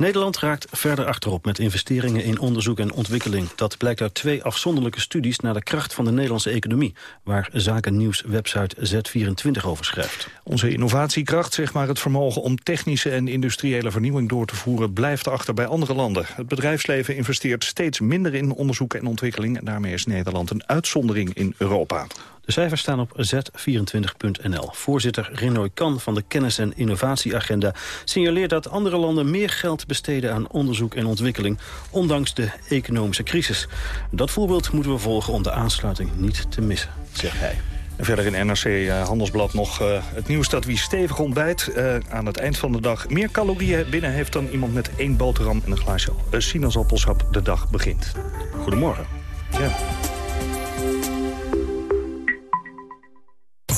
Speaker 12: Nederland raakt verder achterop met investeringen in onderzoek en ontwikkeling. Dat blijkt uit twee afzonderlijke studies naar de kracht van de Nederlandse economie... waar Zakennieuws website Z24 over schrijft.
Speaker 44: Onze innovatiekracht, zeg maar het vermogen om technische en industriële vernieuwing door te voeren, blijft achter bij andere landen. Het bedrijfsleven investeert steeds minder in onderzoek en ontwikkeling en daarmee is Nederland een uitzondering in Europa.
Speaker 12: De cijfers staan op z24.nl. Voorzitter Renoy Kan van de Kennis- en Innovatieagenda signaleert dat andere landen meer geld besteden aan onderzoek en ontwikkeling, ondanks de economische crisis. Dat voorbeeld moeten we volgen om de aansluiting niet te missen, zegt hij.
Speaker 44: En verder in NRC eh, Handelsblad nog eh, het nieuws dat wie stevig ontbijt... eh, aan het eind van de dag meer calorieën binnen heeft... dan iemand met één boterham en een glaasje sinaasappelsap de dag begint.
Speaker 12: Goedemorgen.
Speaker 44: Ja.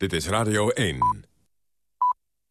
Speaker 45: Dit is Radio 1.